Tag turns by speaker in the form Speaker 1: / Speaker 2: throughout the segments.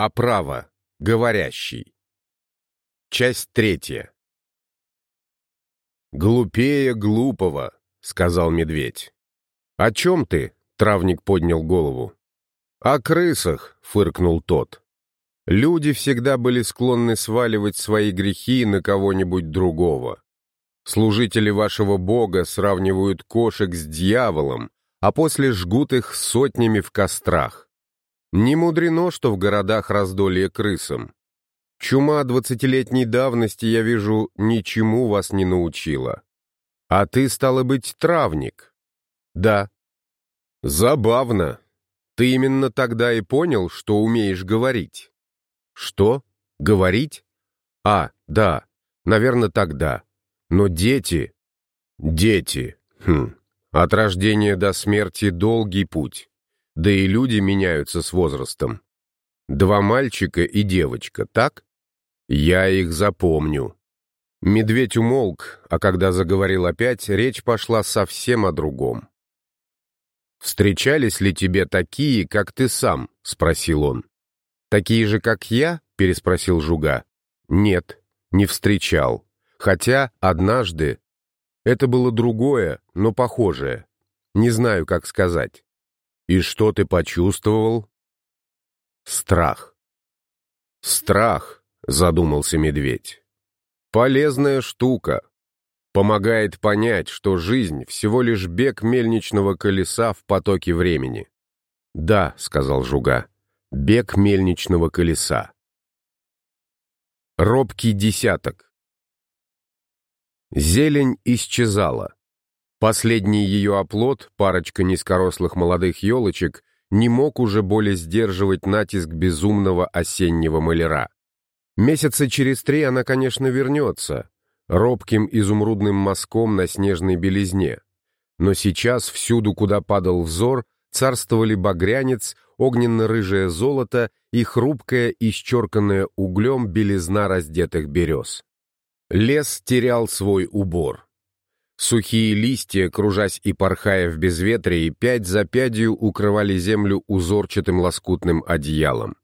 Speaker 1: Оправа. Говорящий. Часть третья. «Глупее глупого», — сказал медведь. «О чем ты?» — травник поднял голову. «О крысах», — фыркнул тот. «Люди всегда были склонны сваливать свои грехи на кого-нибудь другого. Служители вашего бога сравнивают кошек с дьяволом, а после жгут их сотнями в кострах. Не мудрено, что в городах раздолье крысам. Чума двадцатилетней давности, я вижу, ничему вас не научила. А ты, стало быть, травник? Да. Забавно. Ты именно тогда и понял, что умеешь говорить. Что? Говорить? А, да, наверное, тогда. Но дети... Дети. Хм. От рождения до смерти долгий путь. Да и люди меняются с возрастом. Два мальчика и девочка, так? Я их запомню. Медведь умолк, а когда заговорил опять, речь пошла совсем о другом. «Встречались ли тебе такие, как ты сам?» — спросил он. «Такие же, как я?» — переспросил Жуга. «Нет, не встречал. Хотя однажды это было другое, но похожее. Не знаю, как сказать. И что ты почувствовал? Страх. Страх, задумался медведь. Полезная штука. Помогает понять, что жизнь всего лишь бег мельничного колеса в потоке времени. Да, сказал Жуга, бег мельничного колеса. Робкий десяток. Зелень исчезала. Последний ее оплот, парочка низкорослых молодых елочек, не мог уже более сдерживать натиск безумного осеннего маляра. Месяца через три она, конечно, вернется, робким изумрудным мазком на снежной белизне. Но сейчас всюду, куда падал взор, царствовали багрянец, огненно-рыжее золото и хрупкая, исчерканная углем белизна раздетых берез. Лес терял свой убор. Сухие листья, кружась и порхая в безветрии, пять за пятью укрывали землю узорчатым лоскутным одеялом.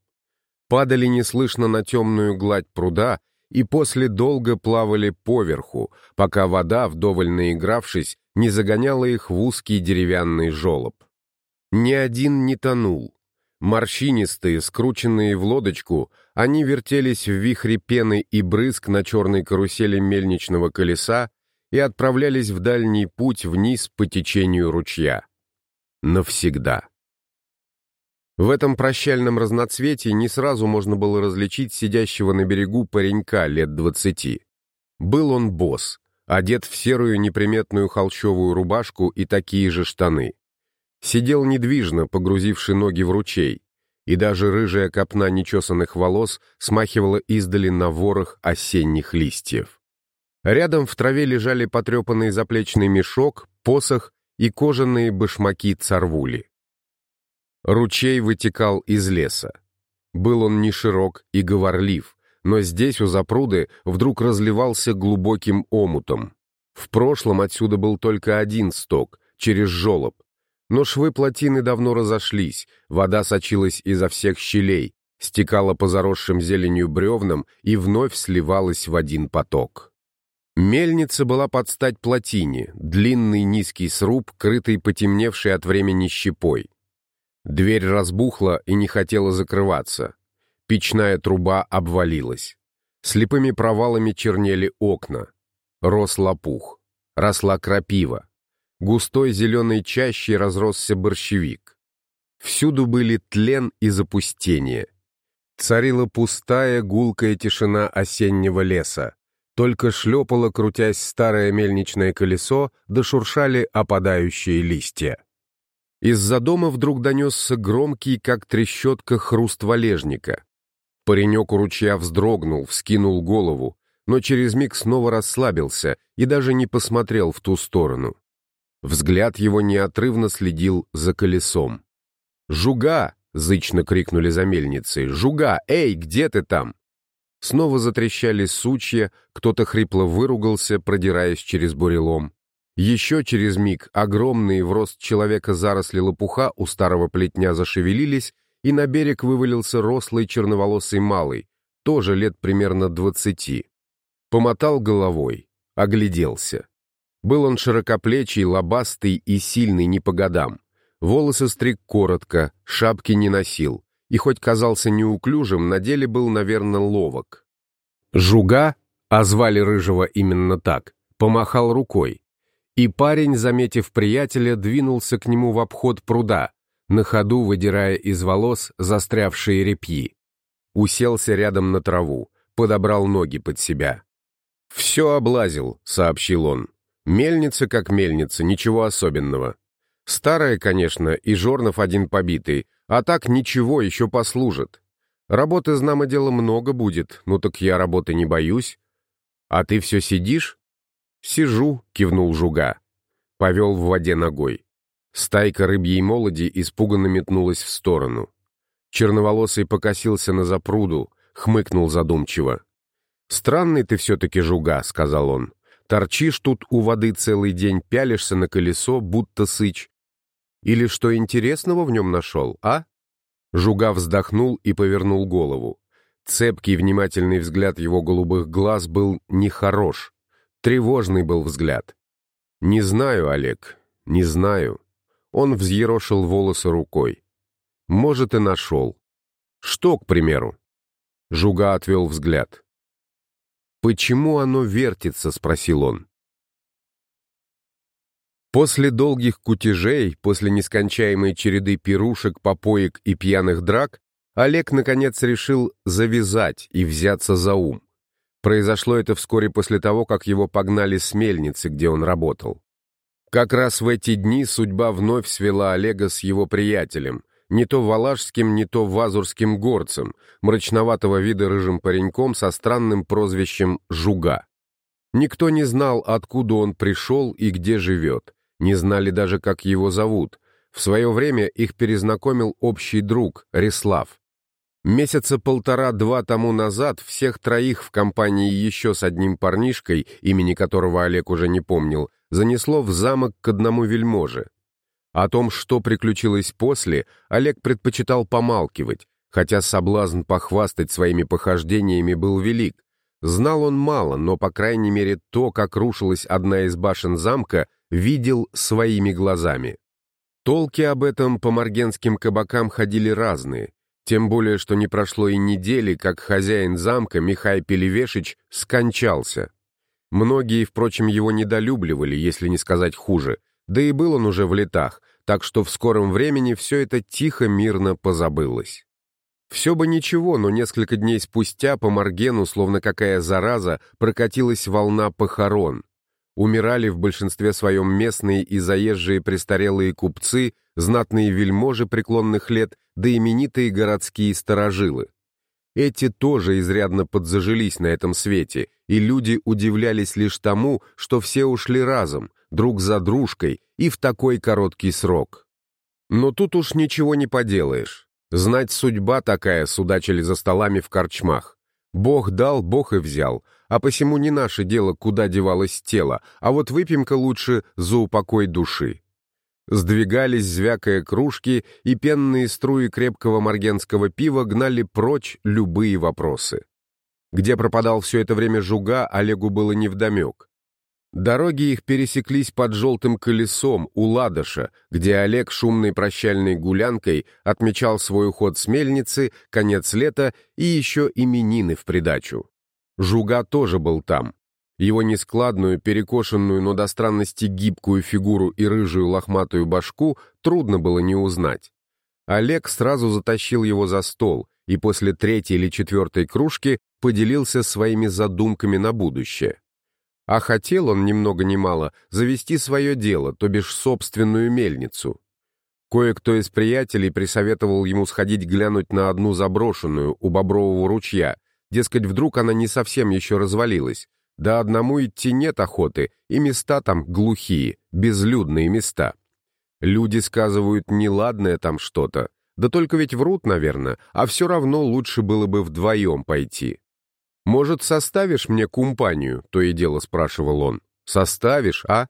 Speaker 1: Падали неслышно на темную гладь пруда и после долго плавали поверху, пока вода, вдоволь наигравшись, не загоняла их в узкий деревянный желоб. Ни один не тонул. Морщинистые, скрученные в лодочку, они вертелись в вихре пены и брызг на черной карусели мельничного колеса и отправлялись в дальний путь вниз по течению ручья. Навсегда. В этом прощальном разноцветии не сразу можно было различить сидящего на берегу паренька лет двадцати. Был он босс, одет в серую неприметную холщовую рубашку и такие же штаны сидел недвижно, погрузивший ноги в ручей, и даже рыжая копна нечесанных волос смахивала издали на ворох осенних листьев. Рядом в траве лежали потрепанный заплечный мешок, посох и кожаные башмаки царвули. Ручей вытекал из леса. Был он не широк и говорлив, но здесь, у запруды, вдруг разливался глубоким омутом. В прошлом отсюда был только один сток, через жолоб, но швы плотины давно разошлись, вода сочилась изо всех щелей, стекала по заросшим зеленью бревнам и вновь сливалась в один поток. Мельница была под стать плотине, длинный низкий сруб, крытый потемневшей от времени щепой. Дверь разбухла и не хотела закрываться. Печная труба обвалилась. Слепыми провалами чернели окна. Рос лопух. Росла крапива густой зеленой чащей разросся борщевик. Всюду были тлен и запустение. Царила пустая гулкая тишина осеннего леса. Только шлепало, крутясь старое мельничное колесо, да шуршали опадающие листья. Из-за дома вдруг донесся громкий, как трещотка, хруст валежника. Паренек у ручья вздрогнул, вскинул голову, но через миг снова расслабился и даже не посмотрел в ту сторону. Взгляд его неотрывно следил за колесом. «Жуга!» — зычно крикнули за мельницей. «Жуга! Эй, где ты там?» Снова затрещали сучья, кто-то хрипло выругался, продираясь через бурелом. Еще через миг огромные в рост человека заросли лопуха у старого плетня зашевелились, и на берег вывалился рослый черноволосый малый, тоже лет примерно двадцати. Помотал головой, огляделся. Был он широкоплечий, лобастый и сильный не по годам. Волосы стриг коротко, шапки не носил, и хоть казался неуклюжим, на деле был, наверное, ловок. Жуга, а звали Рыжего именно так, помахал рукой. И парень, заметив приятеля, двинулся к нему в обход пруда, на ходу выдирая из волос застрявшие репьи. Уселся рядом на траву, подобрал ноги под себя. «Все облазил», — сообщил он. «Мельница как мельница, ничего особенного. Старая, конечно, и жорнов один побитый, а так ничего, еще послужит. Работы, знамо дело, много будет, ну так я работы не боюсь. А ты все сидишь? Сижу, кивнул Жуга. Повел в воде ногой. Стайка рыбьей молоди испуганно метнулась в сторону. Черноволосый покосился на запруду, хмыкнул задумчиво. «Странный ты все-таки, Жуга», — сказал он. «Торчишь тут у воды целый день, пялишься на колесо, будто сыч. Или что интересного в нем нашел, а?» Жуга вздохнул и повернул голову. Цепкий, внимательный взгляд его голубых глаз был нехорош. Тревожный был взгляд. «Не знаю, Олег, не знаю». Он взъерошил волосы рукой. «Может, и нашел. Что, к примеру?» Жуга отвел взгляд. «Почему оно вертится?» — спросил он. После долгих кутежей, после нескончаемой череды пирушек, попоек и пьяных драк, Олег, наконец, решил завязать и взяться за ум. Произошло это вскоре после того, как его погнали с мельницы, где он работал. Как раз в эти дни судьба вновь свела Олега с его приятелем, не то валашским, не то вазурским горцем, мрачноватого вида рыжим пареньком со странным прозвищем «Жуга». Никто не знал, откуда он пришел и где живет не знали даже, как его зовут. В свое время их перезнакомил общий друг, Реслав. Месяца полтора-два тому назад всех троих в компании еще с одним парнишкой, имени которого Олег уже не помнил, занесло в замок к одному вельможе. О том, что приключилось после, Олег предпочитал помалкивать, хотя соблазн похвастать своими похождениями был велик. Знал он мало, но, по крайней мере, то, как рушилась одна из башен замка, видел своими глазами. Толки об этом по маргенским кабакам ходили разные, тем более, что не прошло и недели, как хозяин замка Михай Пелевешич скончался. Многие, впрочем, его недолюбливали, если не сказать хуже, да и был он уже в летах, так что в скором времени все это тихо-мирно позабылось. Все бы ничего, но несколько дней спустя по Маргену, словно какая зараза, прокатилась волна похорон. Умирали в большинстве своем местные и заезжие престарелые купцы, знатные вельможи преклонных лет, да именитые городские сторожилы. Эти тоже изрядно подзажились на этом свете, и люди удивлялись лишь тому, что все ушли разом, друг за дружкой и в такой короткий срок. Но тут уж ничего не поделаешь. Знать судьба такая, судачили за столами в корчмах. Бог дал, Бог и взял, а посему не наше дело, куда девалось тело, а вот выпьем-ка лучше за упокой души. Сдвигались, звякая кружки, и пенные струи крепкого маргенского пива гнали прочь любые вопросы. Где пропадал все это время жуга, Олегу было невдомек. Дороги их пересеклись под желтым колесом у Ладоша, где Олег шумной прощальной гулянкой отмечал свой уход с мельницы, конец лета и еще именины в придачу. Жуга тоже был там. Его нескладную, перекошенную, но до странности гибкую фигуру и рыжую лохматую башку трудно было не узнать. Олег сразу затащил его за стол и после третьей или четвертой кружки поделился своими задумками на будущее. А хотел он, ни много ни мало, завести свое дело, то бишь собственную мельницу. Кое-кто из приятелей присоветовал ему сходить глянуть на одну заброшенную у Бобрового ручья, Дескать, вдруг она не совсем еще развалилась. Да одному идти нет охоты, и места там глухие, безлюдные места. Люди сказывают, неладное там что-то. Да только ведь врут, наверное, а все равно лучше было бы вдвоем пойти. «Может, составишь мне компанию?» — то и дело спрашивал он. «Составишь, а?»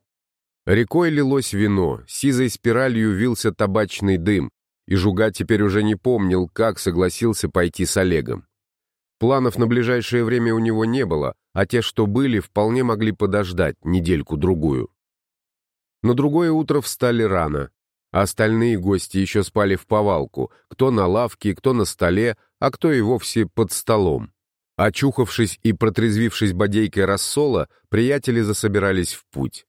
Speaker 1: Рекой лилось вино, сизой спиралью вился табачный дым, и Жуга теперь уже не помнил, как согласился пойти с Олегом. Планов на ближайшее время у него не было, а те, что были, вполне могли подождать недельку-другую. На другое утро встали рано, а остальные гости еще спали в повалку, кто на лавке, кто на столе, а кто и вовсе под столом. Очухавшись и протрезвившись бодейкой рассола, приятели засобирались в путь.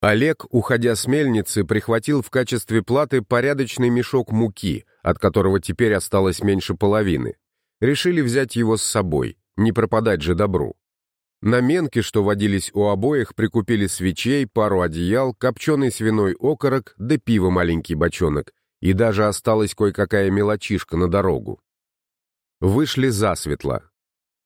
Speaker 1: Олег, уходя с мельницы, прихватил в качестве платы порядочный мешок муки, от которого теперь осталось меньше половины. Решили взять его с собой, не пропадать же добру. На менке, что водились у обоих, прикупили свечей, пару одеял, копченый свиной окорок да пиво маленький бочонок, и даже осталась кое-какая мелочишка на дорогу. Вышли засветло.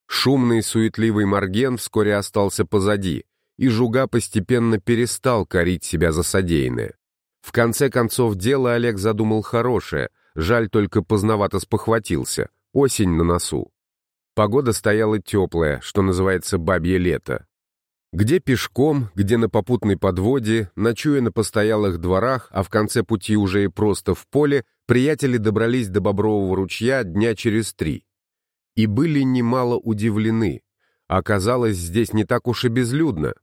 Speaker 1: Шумный, суетливый Марген вскоре остался позади, и Жуга постепенно перестал корить себя за содеянное. В конце концов, дело Олег задумал хорошее, жаль только поздновато спохватился, осень на носу. Погода стояла теплая, что называется бабье лето. Где пешком, где на попутной подводе, ночуя на постоялых дворах, а в конце пути уже и просто в поле, приятели добрались до Бобрового ручья дня через три. И были немало удивлены. Оказалось, здесь не так уж и безлюдно.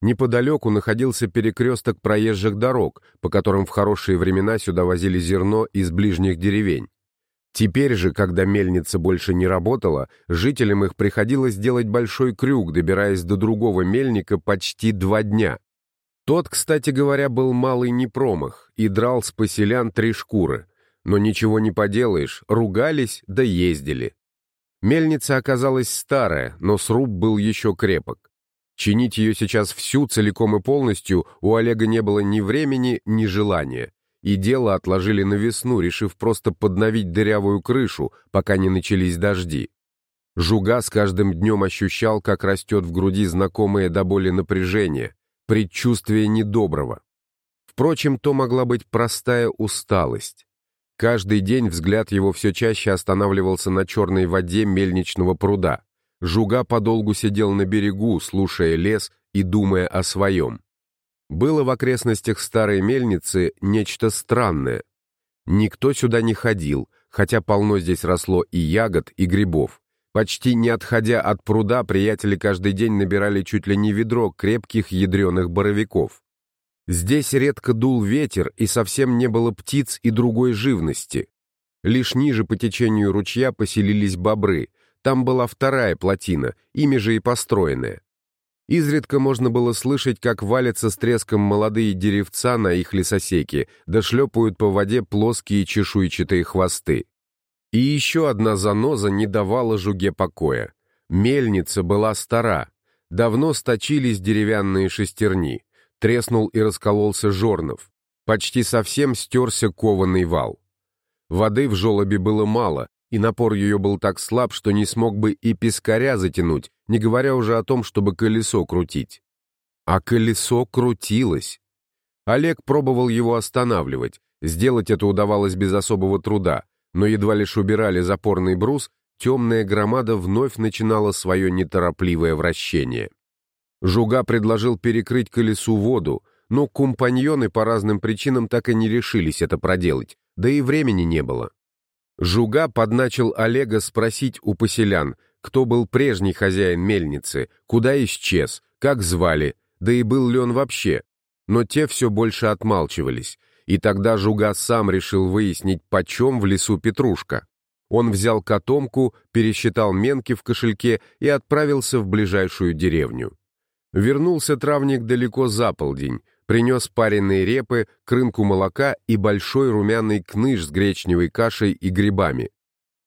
Speaker 1: Неподалеку находился перекресток проезжих дорог, по которым в хорошие времена сюда возили зерно из ближних деревень. Теперь же, когда мельница больше не работала, жителям их приходилось делать большой крюк, добираясь до другого мельника почти два дня. Тот, кстати говоря, был малый непромах и драл с поселян три шкуры. Но ничего не поделаешь, ругались да ездили. Мельница оказалась старая, но сруб был еще крепок. Чинить ее сейчас всю, целиком и полностью, у Олега не было ни времени, ни желания. И дело отложили на весну, решив просто подновить дырявую крышу, пока не начались дожди. Жуга с каждым днем ощущал, как растет в груди знакомое до боли напряжение, предчувствие недоброго. Впрочем, то могла быть простая усталость. Каждый день взгляд его все чаще останавливался на черной воде мельничного пруда. Жуга подолгу сидел на берегу, слушая лес и думая о своем. Было в окрестностях старой мельницы нечто странное. Никто сюда не ходил, хотя полно здесь росло и ягод, и грибов. Почти не отходя от пруда, приятели каждый день набирали чуть ли не ведро крепких ядреных боровиков. Здесь редко дул ветер, и совсем не было птиц и другой живности. Лишь ниже по течению ручья поселились бобры — там была вторая плотина, ими же и построенная. Изредка можно было слышать, как валятся с треском молодые деревца на их лесосеке, да шлепают по воде плоские чешуйчатые хвосты. И еще одна заноза не давала жуге покоя. Мельница была стара. Давно сточились деревянные шестерни. Треснул и раскололся жорнов. Почти совсем стерся кованый вал. Воды в желобе было мало, и напор ее был так слаб, что не смог бы и пескаря затянуть, не говоря уже о том, чтобы колесо крутить. А колесо крутилось. Олег пробовал его останавливать, сделать это удавалось без особого труда, но едва лишь убирали запорный брус, темная громада вновь начинала свое неторопливое вращение. Жуга предложил перекрыть колесу воду, но компаньоны по разным причинам так и не решились это проделать, да и времени не было. Жуга подначил Олега спросить у поселян, кто был прежний хозяин мельницы, куда исчез, как звали, да и был ли он вообще. Но те все больше отмалчивались, и тогда Жуга сам решил выяснить, почем в лесу петрушка. Он взял котомку, пересчитал менки в кошельке и отправился в ближайшую деревню. Вернулся травник далеко за полдень, принес пареные репы, крынку молока и большой румяный кныш с гречневой кашей и грибами.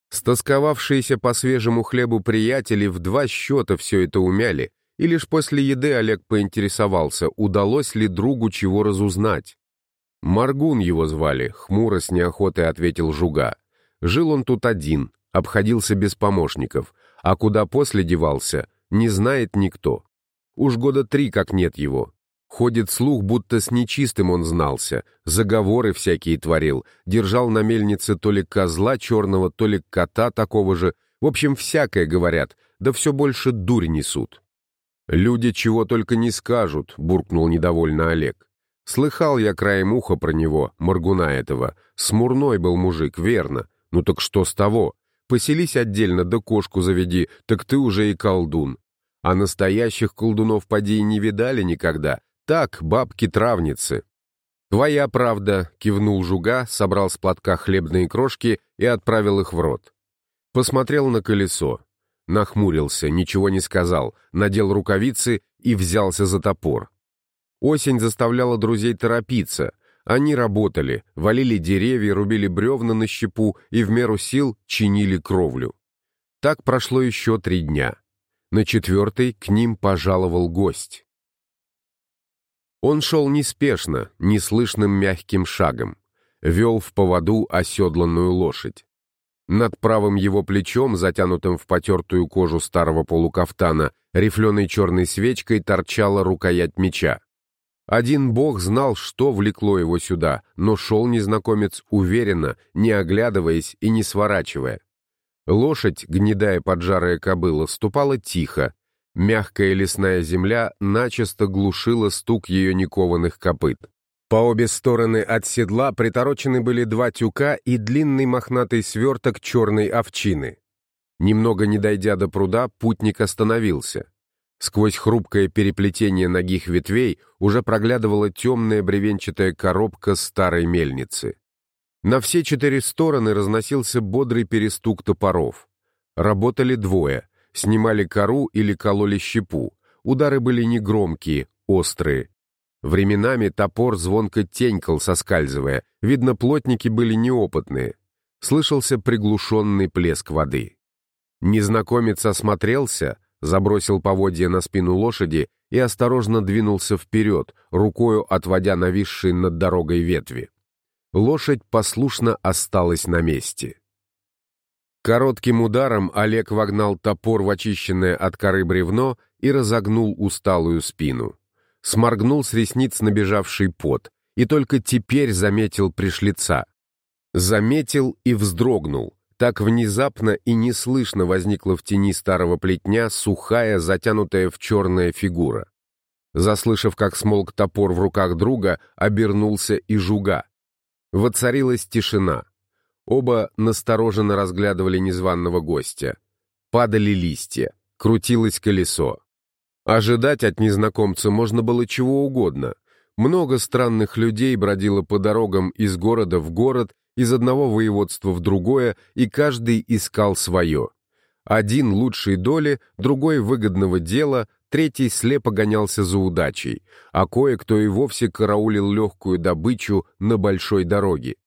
Speaker 1: Стосковавшиеся по свежему хлебу приятели в два счета все это умяли, и лишь после еды Олег поинтересовался, удалось ли другу чего разузнать. Маргун его звали, хмуро с неохотой ответил Жуга. Жил он тут один, обходился без помощников, а куда после девался, не знает никто. Уж года три как нет его, Ходит слух, будто с нечистым он знался, заговоры всякие творил, держал на мельнице то ли козла черного, то ли кота такого же. В общем, всякое говорят, да все больше дурь несут. «Люди чего только не скажут», — буркнул недовольно Олег. Слыхал я краем уха про него, Моргуна этого. Смурной был мужик, верно. Ну так что с того? Поселись отдельно, да кошку заведи, так ты уже и колдун. А настоящих колдунов поди не видали никогда. Так, бабки-травницы. «Твоя правда», — кивнул Жуга, собрал с платка хлебные крошки и отправил их в рот. Посмотрел на колесо. Нахмурился, ничего не сказал, надел рукавицы и взялся за топор. Осень заставляла друзей торопиться. Они работали, валили деревья, рубили бревна на щепу и в меру сил чинили кровлю. Так прошло еще три дня. На четвертый к ним пожаловал гость. Он шел неспешно, неслышным мягким шагом. Вел в поводу оседланную лошадь. Над правым его плечом, затянутым в потертую кожу старого полукафтана, рифленой черной свечкой торчала рукоять меча. Один бог знал, что влекло его сюда, но шел незнакомец уверенно, не оглядываясь и не сворачивая. Лошадь, гнедая поджарая кобыла, ступала тихо. Мягкая лесная земля начисто глушила стук ее никованных копыт. По обе стороны от седла приторочены были два тюка и длинный мохнатый сверток черной овчины. Немного не дойдя до пруда, путник остановился. Сквозь хрупкое переплетение ногих ветвей уже проглядывала темная бревенчатая коробка старой мельницы. На все четыре стороны разносился бодрый перестук топоров. Работали двое, снимали кору или кололи щепу. Удары были негромкие, острые. Временами топор звонко тенькал, соскальзывая. Видно, плотники были неопытные. Слышался приглушенный плеск воды. Незнакомец осмотрелся, забросил поводья на спину лошади и осторожно двинулся вперед, рукою отводя нависшие над дорогой ветви. Лошадь послушно осталась на месте. Коротким ударом Олег вогнал топор в очищенное от коры бревно и разогнул усталую спину. Сморгнул с ресниц набежавший пот и только теперь заметил пришлица. Заметил и вздрогнул. Так внезапно и неслышно возникла в тени старого плетня сухая, затянутая в черная фигура. Заслышав, как смолк топор в руках друга, обернулся и жуга. Воцарилась тишина. Оба настороженно разглядывали незваного гостя. Падали листья, крутилось колесо. Ожидать от незнакомца можно было чего угодно. Много странных людей бродило по дорогам из города в город из одного воеводства в другое, и каждый искал свое. Один лучшей доли, другой выгодного дела, третий слепо гонялся за удачей, а кое-кто и вовсе караулил легкую добычу на большой дороге.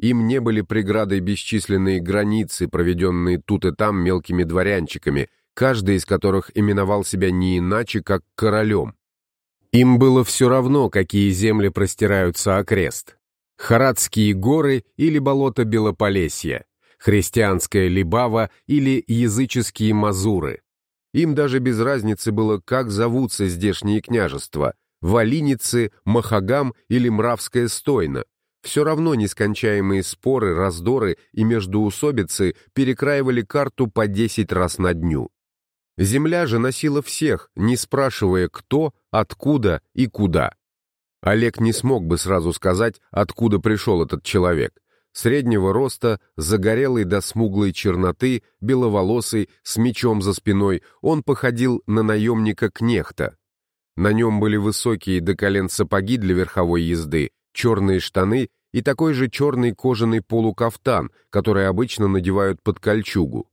Speaker 1: Им не были преградой бесчисленные границы, проведенные тут и там мелкими дворянчиками, каждый из которых именовал себя не иначе, как королем. Им было все равно, какие земли простираются окрест. Харадские горы или болото Белополесья, христианская Либава или языческие Мазуры. Им даже без разницы было, как зовутся здешние княжества – Валиницы, Махагам или Мравская Стойна. Все равно нескончаемые споры, раздоры и междуусобицы перекраивали карту по десять раз на дню. Земля же носила всех, не спрашивая кто, откуда и куда. Олег не смог бы сразу сказать, откуда пришел этот человек. Среднего роста, загорелый до смуглой черноты, беловолосый, с мечом за спиной, он походил на наемника-кнехта. На нем были высокие до колен сапоги для верховой езды, черные штаны и такой же черный кожаный полукафтан, который обычно надевают под кольчугу.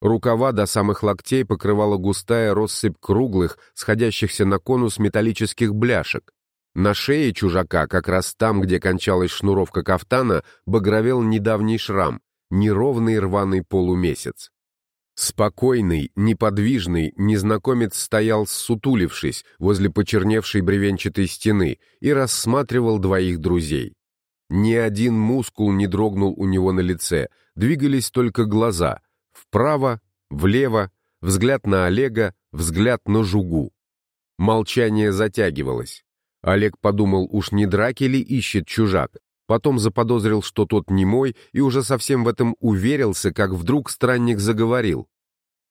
Speaker 1: Рукава до самых локтей покрывала густая россыпь круглых, сходящихся на конус металлических бляшек. На шее чужака, как раз там, где кончалась шнуровка кафтана, багровел недавний шрам, неровный рваный полумесяц. Спокойный, неподвижный, незнакомец стоял, сутулившись, возле почерневшей бревенчатой стены и рассматривал двоих друзей. Ни один мускул не дрогнул у него на лице, двигались только глаза. Вправо, влево, взгляд на Олега, взгляд на Жугу. Молчание затягивалось. Олег подумал, уж не драки ли ищет чужак. Потом заподозрил, что тот не мой, и уже совсем в этом уверился, как вдруг странник заговорил.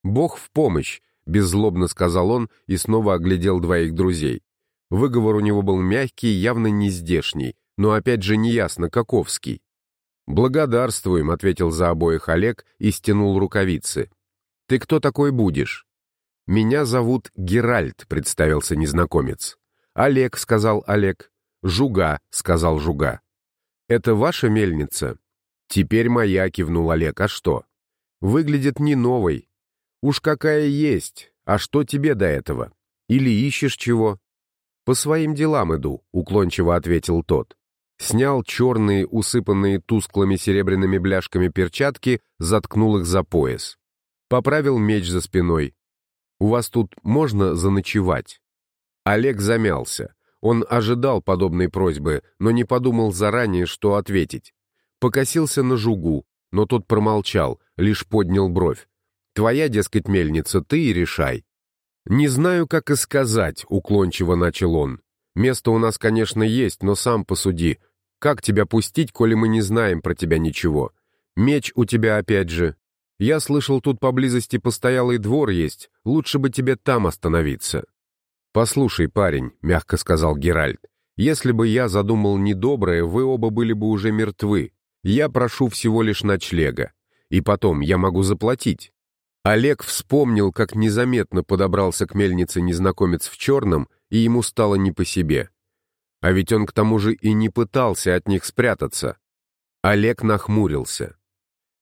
Speaker 1: «Бог в помощь», — беззлобно сказал он и снова оглядел двоих друзей. Выговор у него был мягкий, явно не здешний, но опять же неясно, каковский. «Благодарствуем», — ответил за обоих Олег и стянул рукавицы. «Ты кто такой будешь?» «Меня зовут Геральт», — представился незнакомец. «Олег», — сказал Олег. «Жуга», — сказал Жуга. «Это ваша мельница?» «Теперь моя», — кивнул Олег. «А что?» «Выглядит не новой». «Уж какая есть. А что тебе до этого? Или ищешь чего?» «По своим делам иду», — уклончиво ответил тот. Снял черные, усыпанные тусклыми серебряными бляшками перчатки, заткнул их за пояс. Поправил меч за спиной. «У вас тут можно заночевать?» Олег замялся. Он ожидал подобной просьбы, но не подумал заранее, что ответить. Покосился на жугу, но тот промолчал, лишь поднял бровь. «Твоя, дескать, мельница, ты и решай». «Не знаю, как и сказать», — уклончиво начал он. «Место у нас, конечно, есть, но сам посуди. Как тебя пустить, коли мы не знаем про тебя ничего? Меч у тебя опять же. Я слышал, тут поблизости постоялый двор есть. Лучше бы тебе там остановиться». «Послушай, парень», — мягко сказал Геральт, «если бы я задумал недоброе, вы оба были бы уже мертвы. Я прошу всего лишь ночлега. И потом, я могу заплатить». Олег вспомнил, как незаметно подобрался к мельнице незнакомец в черном, и ему стало не по себе. А ведь он к тому же и не пытался от них спрятаться. Олег нахмурился.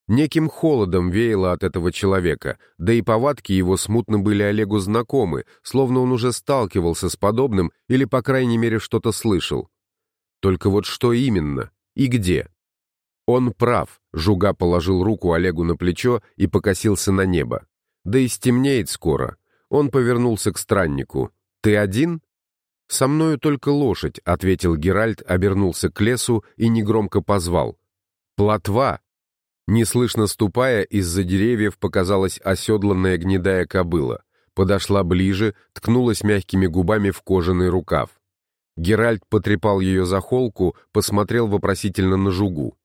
Speaker 1: Неким холодом веяло от этого человека, да и повадки его смутно были Олегу знакомы, словно он уже сталкивался с подобным или, по крайней мере, что-то слышал. Только вот что именно и где? Он прав, Жуга положил руку Олегу на плечо и покосился на небо. Да и стемнеет скоро. Он повернулся к страннику. «Ты один?» «Со мною только лошадь», — ответил Геральт, обернулся к лесу и негромко позвал. «Плотва!» Неслышно ступая, из-за деревьев показалась оседланная гнедая кобыла. Подошла ближе, ткнулась мягкими губами в кожаный рукав. Геральт потрепал ее за холку, посмотрел вопросительно на жугу.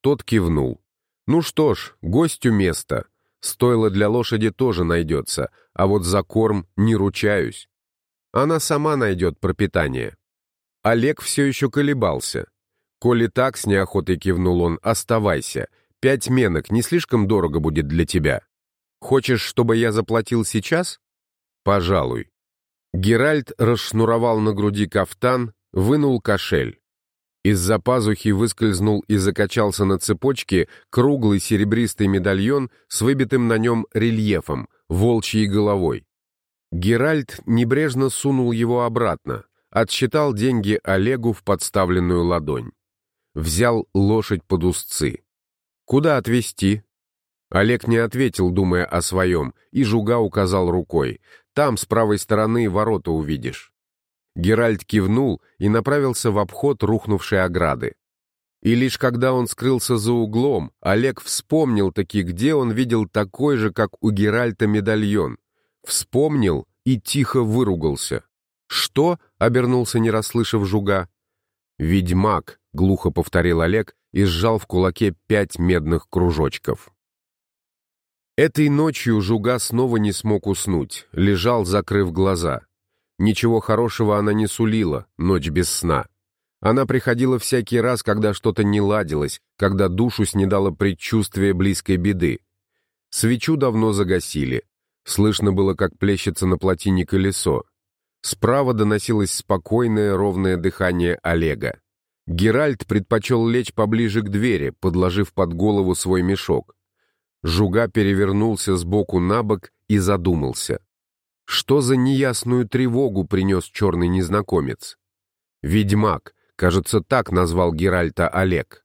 Speaker 1: Тот кивнул. «Ну что ж, гостю место. Стойло для лошади тоже найдется, а вот за корм не ручаюсь. Она сама найдет пропитание». Олег все еще колебался. «Коли так, с неохотой кивнул он, оставайся. Пять менок не слишком дорого будет для тебя. Хочешь, чтобы я заплатил сейчас? Пожалуй. Геральт расшнуровал на груди кафтан, вынул кошель. Из-за пазухи выскользнул и закачался на цепочке круглый серебристый медальон с выбитым на нем рельефом, волчьей головой. Геральт небрежно сунул его обратно, отсчитал деньги Олегу в подставленную ладонь. Взял лошадь под узцы. «Куда отвезти?» Олег не ответил, думая о своем, и Жуга указал рукой. «Там, с правой стороны, ворота увидишь». Геральт кивнул и направился в обход рухнувшей ограды. И лишь когда он скрылся за углом, Олег вспомнил таки, где он видел такой же, как у Геральта, медальон. Вспомнил и тихо выругался. «Что?» — обернулся, не расслышав жуга. «Ведьмак», — глухо повторил Олег и сжал в кулаке пять медных кружочков. Этой ночью Жуга снова не смог уснуть, лежал, закрыв глаза. Ничего хорошего она не сулила, ночь без сна. Она приходила всякий раз, когда что-то не ладилось, когда душу снедало предчувствие близкой беды. Свечу давно загасили. Слышно было, как плещется на плотине колесо. Справа доносилось спокойное, ровное дыхание Олега. Геральт предпочел лечь поближе к двери, подложив под голову свой мешок. Жуга перевернулся с боку на бок и задумался. Что за неясную тревогу принес черный незнакомец? «Ведьмак», кажется, так назвал Геральта Олег.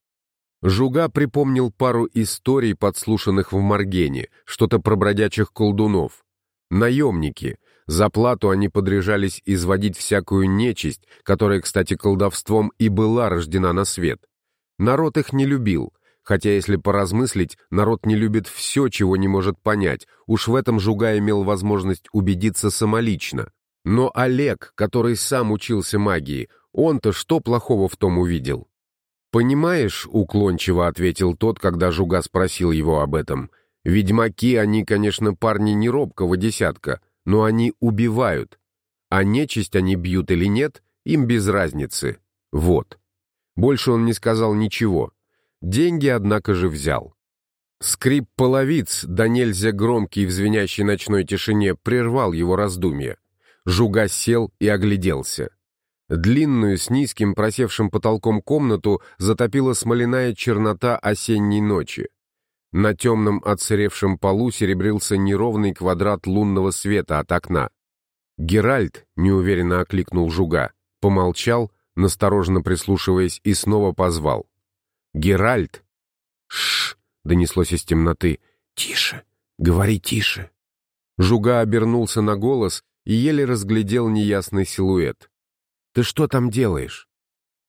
Speaker 1: Жуга припомнил пару историй, подслушанных в Маргене, что-то про бродячих колдунов. Наемники, за плату они подряжались изводить всякую нечисть, которая, кстати, колдовством и была рождена на свет. Народ их не любил, хотя, если поразмыслить, народ не любит все, чего не может понять, уж в этом Жуга имел возможность убедиться самолично. Но Олег, который сам учился магии, он-то что плохого в том увидел? «Понимаешь», — уклончиво ответил тот, когда Жуга спросил его об этом, «ведьмаки, они, конечно, парни не робкого десятка, но они убивают. а нечисть они бьют или нет, им без разницы. Вот. Больше он не сказал ничего. Деньги, однако же, взял. Скрип половиц, да нельзя громкий в звенящей ночной тишине, прервал его раздумья. Жуга сел и огляделся. Длинную, с низким просевшим потолком комнату затопила смоляная чернота осенней ночи. На темном отсыревшем полу серебрился неровный квадрат лунного света от окна. Геральт неуверенно окликнул Жуга, помолчал, настороженно прислушиваясь, и снова позвал. «Геральт!» «Шш!» — донеслось из темноты. «Тише! Говори тише!» Жуга обернулся на голос и еле разглядел неясный силуэт. «Ты что там делаешь?»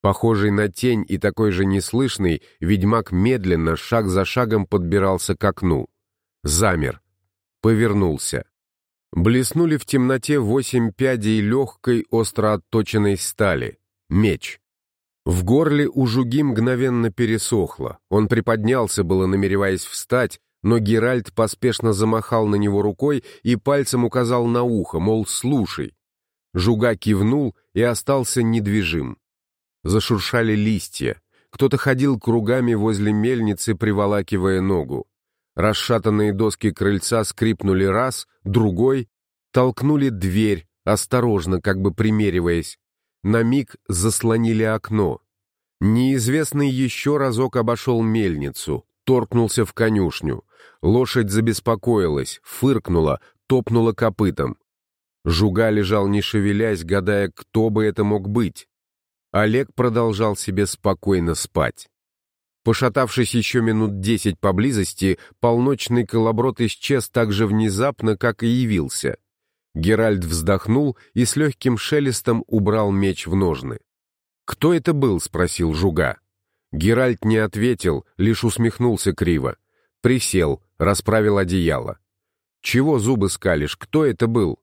Speaker 1: Похожий на тень и такой же неслышный, ведьмак медленно, шаг за шагом подбирался к окну. Замер. Повернулся. Блеснули в темноте восемь пядей легкой, остро отточенной стали. Меч. В горле у Жуги мгновенно пересохло. Он приподнялся, было намереваясь встать, но Геральт поспешно замахал на него рукой и пальцем указал на ухо, мол, слушай. Жуга кивнул и остался недвижим. Зашуршали листья. Кто-то ходил кругами возле мельницы, приволакивая ногу. Расшатанные доски крыльца скрипнули раз, другой, толкнули дверь, осторожно, как бы примериваясь. На миг заслонили окно. Неизвестный еще разок обошел мельницу, торкнулся в конюшню. Лошадь забеспокоилась, фыркнула, топнула копытом. Жуга лежал не шевелясь, гадая, кто бы это мог быть. Олег продолжал себе спокойно спать. Пошатавшись еще минут десять поблизости, полночный колоброд исчез так же внезапно, как и явился. Геральт вздохнул и с легким шелестом убрал меч в ножны. «Кто это был?» — спросил Жуга. Геральт не ответил, лишь усмехнулся криво. Присел, расправил одеяло. «Чего зубы скалишь? Кто это был?»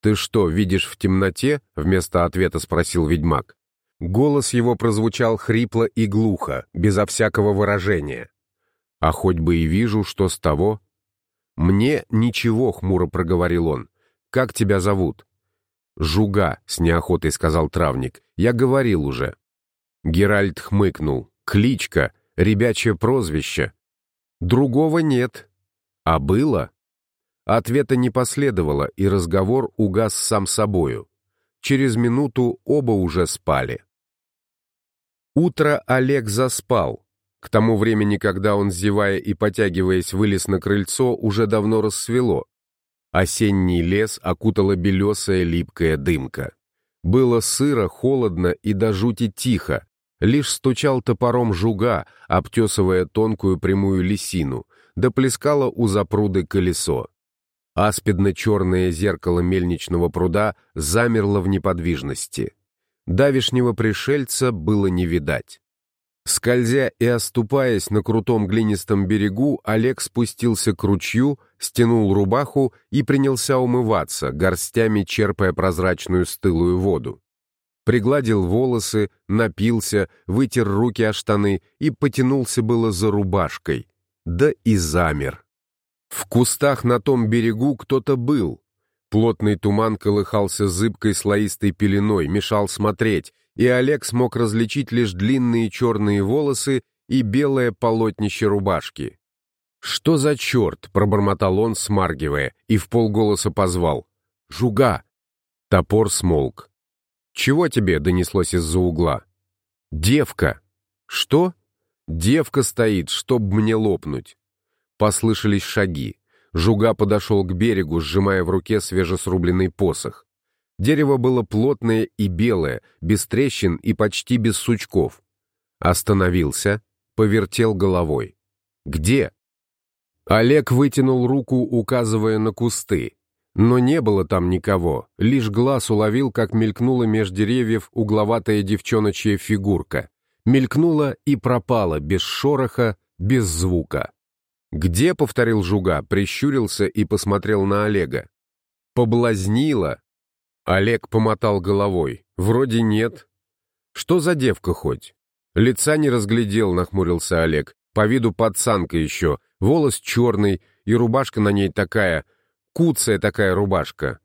Speaker 1: «Ты что, видишь в темноте?» — вместо ответа спросил ведьмак. Голос его прозвучал хрипло и глухо, безо всякого выражения. «А хоть бы и вижу, что с того?» «Мне ничего», — хмуро проговорил он. «Как тебя зовут?» «Жуга», — с неохотой сказал травник. «Я говорил уже». Геральт хмыкнул. «Кличка, ребячье прозвище». «Другого нет». «А было?» Ответа не последовало, и разговор угас сам собою. Через минуту оба уже спали. Утро Олег заспал. К тому времени, когда он, зевая и потягиваясь, вылез на крыльцо, уже давно рассвело. Осенний лес окутала белесая липкая дымка. Было сыро, холодно и до жути тихо. Лишь стучал топором жуга, обтесывая тонкую прямую лисину, да плескало у запруды колесо. Аспидно-черное зеркало мельничного пруда замерло в неподвижности. Давишнего пришельца было не видать. Скользя и оступаясь на крутом глинистом берегу, Олег спустился к ручью, стянул рубаху и принялся умываться, горстями черпая прозрачную стылую воду. Пригладил волосы, напился, вытер руки о штаны и потянулся было за рубашкой. Да и замер. В кустах на том берегу кто-то был. Плотный туман колыхался зыбкой слоистой пеленой, мешал смотреть, и Олег смог различить лишь длинные черные волосы и белое полотнище рубашки. «Что за черт?» — пробормотал он, смаргивая, и в полголоса позвал. «Жуга!» Топор смолк. «Чего тебе?» — донеслось из-за угла. «Девка!» «Что?» «Девка стоит, чтоб мне лопнуть!» Послышались шаги. Жуга подошел к берегу, сжимая в руке свежесрубленный посох. Дерево было плотное и белое, без трещин и почти без сучков. Остановился, повертел головой. «Где?» Олег вытянул руку, указывая на кусты. Но не было там никого, лишь глаз уловил, как мелькнула меж деревьев угловатая девчоночья фигурка. Мелькнула и пропала, без шороха, без звука. «Где?» — повторил Жуга, прищурился и посмотрел на Олега. «Поблазнила?» Олег помотал головой. «Вроде нет». «Что за девка хоть?» Лица не разглядел, нахмурился Олег. По виду пацанка еще, волос черный, и рубашка на ней такая, куцая такая рубашка.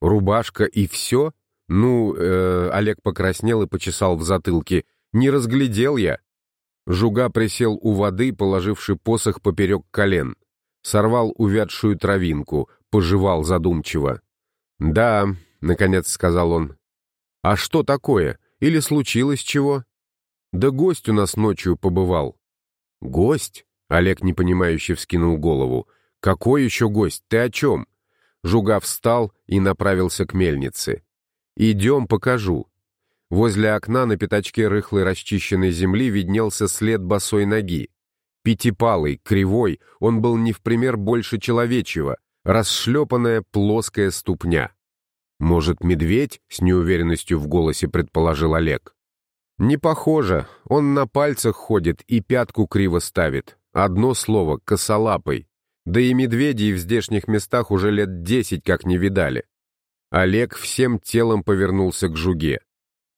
Speaker 1: Рубашка и все? Ну, э, Олег покраснел и почесал в затылке. Не разглядел я. Жуга присел у воды, положивший посох поперек колен. Сорвал увядшую травинку, пожевал задумчиво. «Да», — наконец сказал он. «А что такое? Или случилось чего?» «Да гость у нас ночью побывал». «Гость?» — Олег непонимающе вскинул голову. «Какой еще гость? Ты о чем?» Жуга встал и направился к мельнице. «Идем, покажу». Возле окна на пятачке рыхлой расчищенной земли виднелся след босой ноги. Пятипалый, кривой, он был не в пример больше человечьего, расшлепанная плоская ступня. «Может, медведь?» — с неуверенностью в голосе предположил Олег. «Не похоже. Он на пальцах ходит и пятку криво ставит. Одно слово — косолапый. Да и медведей в здешних местах уже лет десять как не видали». Олег всем телом повернулся к жуге.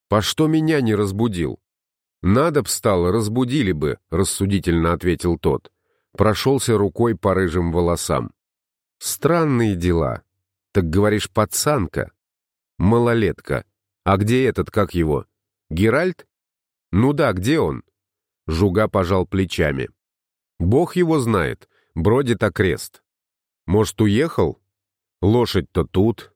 Speaker 1: «По что меня не разбудил?» «Надо б стало, разбудили бы», — рассудительно ответил тот. Прошелся рукой по рыжим волосам. «Странные дела. Так говоришь, пацанка?» «Малолетка. А где этот, как его? Геральт?» «Ну да, где он?» Жуга пожал плечами. «Бог его знает. Бродит окрест. Может, уехал? Лошадь-то тут».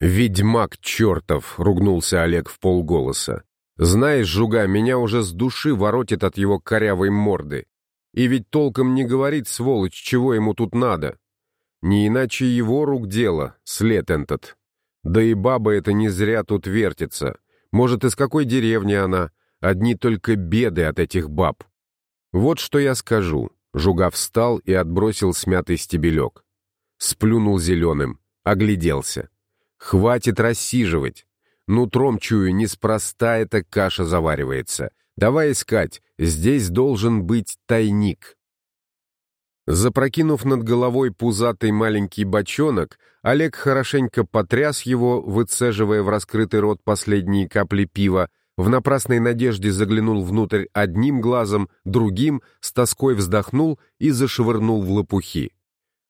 Speaker 1: «Ведьмак чертов!» — ругнулся Олег в полголоса. Знаешь, Жуга, меня уже с души воротит от его корявой морды. И ведь толком не говорит, сволочь, чего ему тут надо. Не иначе его рук дело, след этот. Да и баба это не зря тут вертится. Может, из какой деревни она? Одни только беды от этих баб. Вот что я скажу. Жуга встал и отбросил смятый стебелек. Сплюнул зеленым, огляделся. Хватит рассиживать. Нутром чую, неспроста эта каша заваривается. Давай искать, здесь должен быть тайник. Запрокинув над головой пузатый маленький бочонок, Олег хорошенько потряс его, выцеживая в раскрытый рот последние капли пива, в напрасной надежде заглянул внутрь одним глазом, другим, с тоской вздохнул и зашвырнул в лопухи.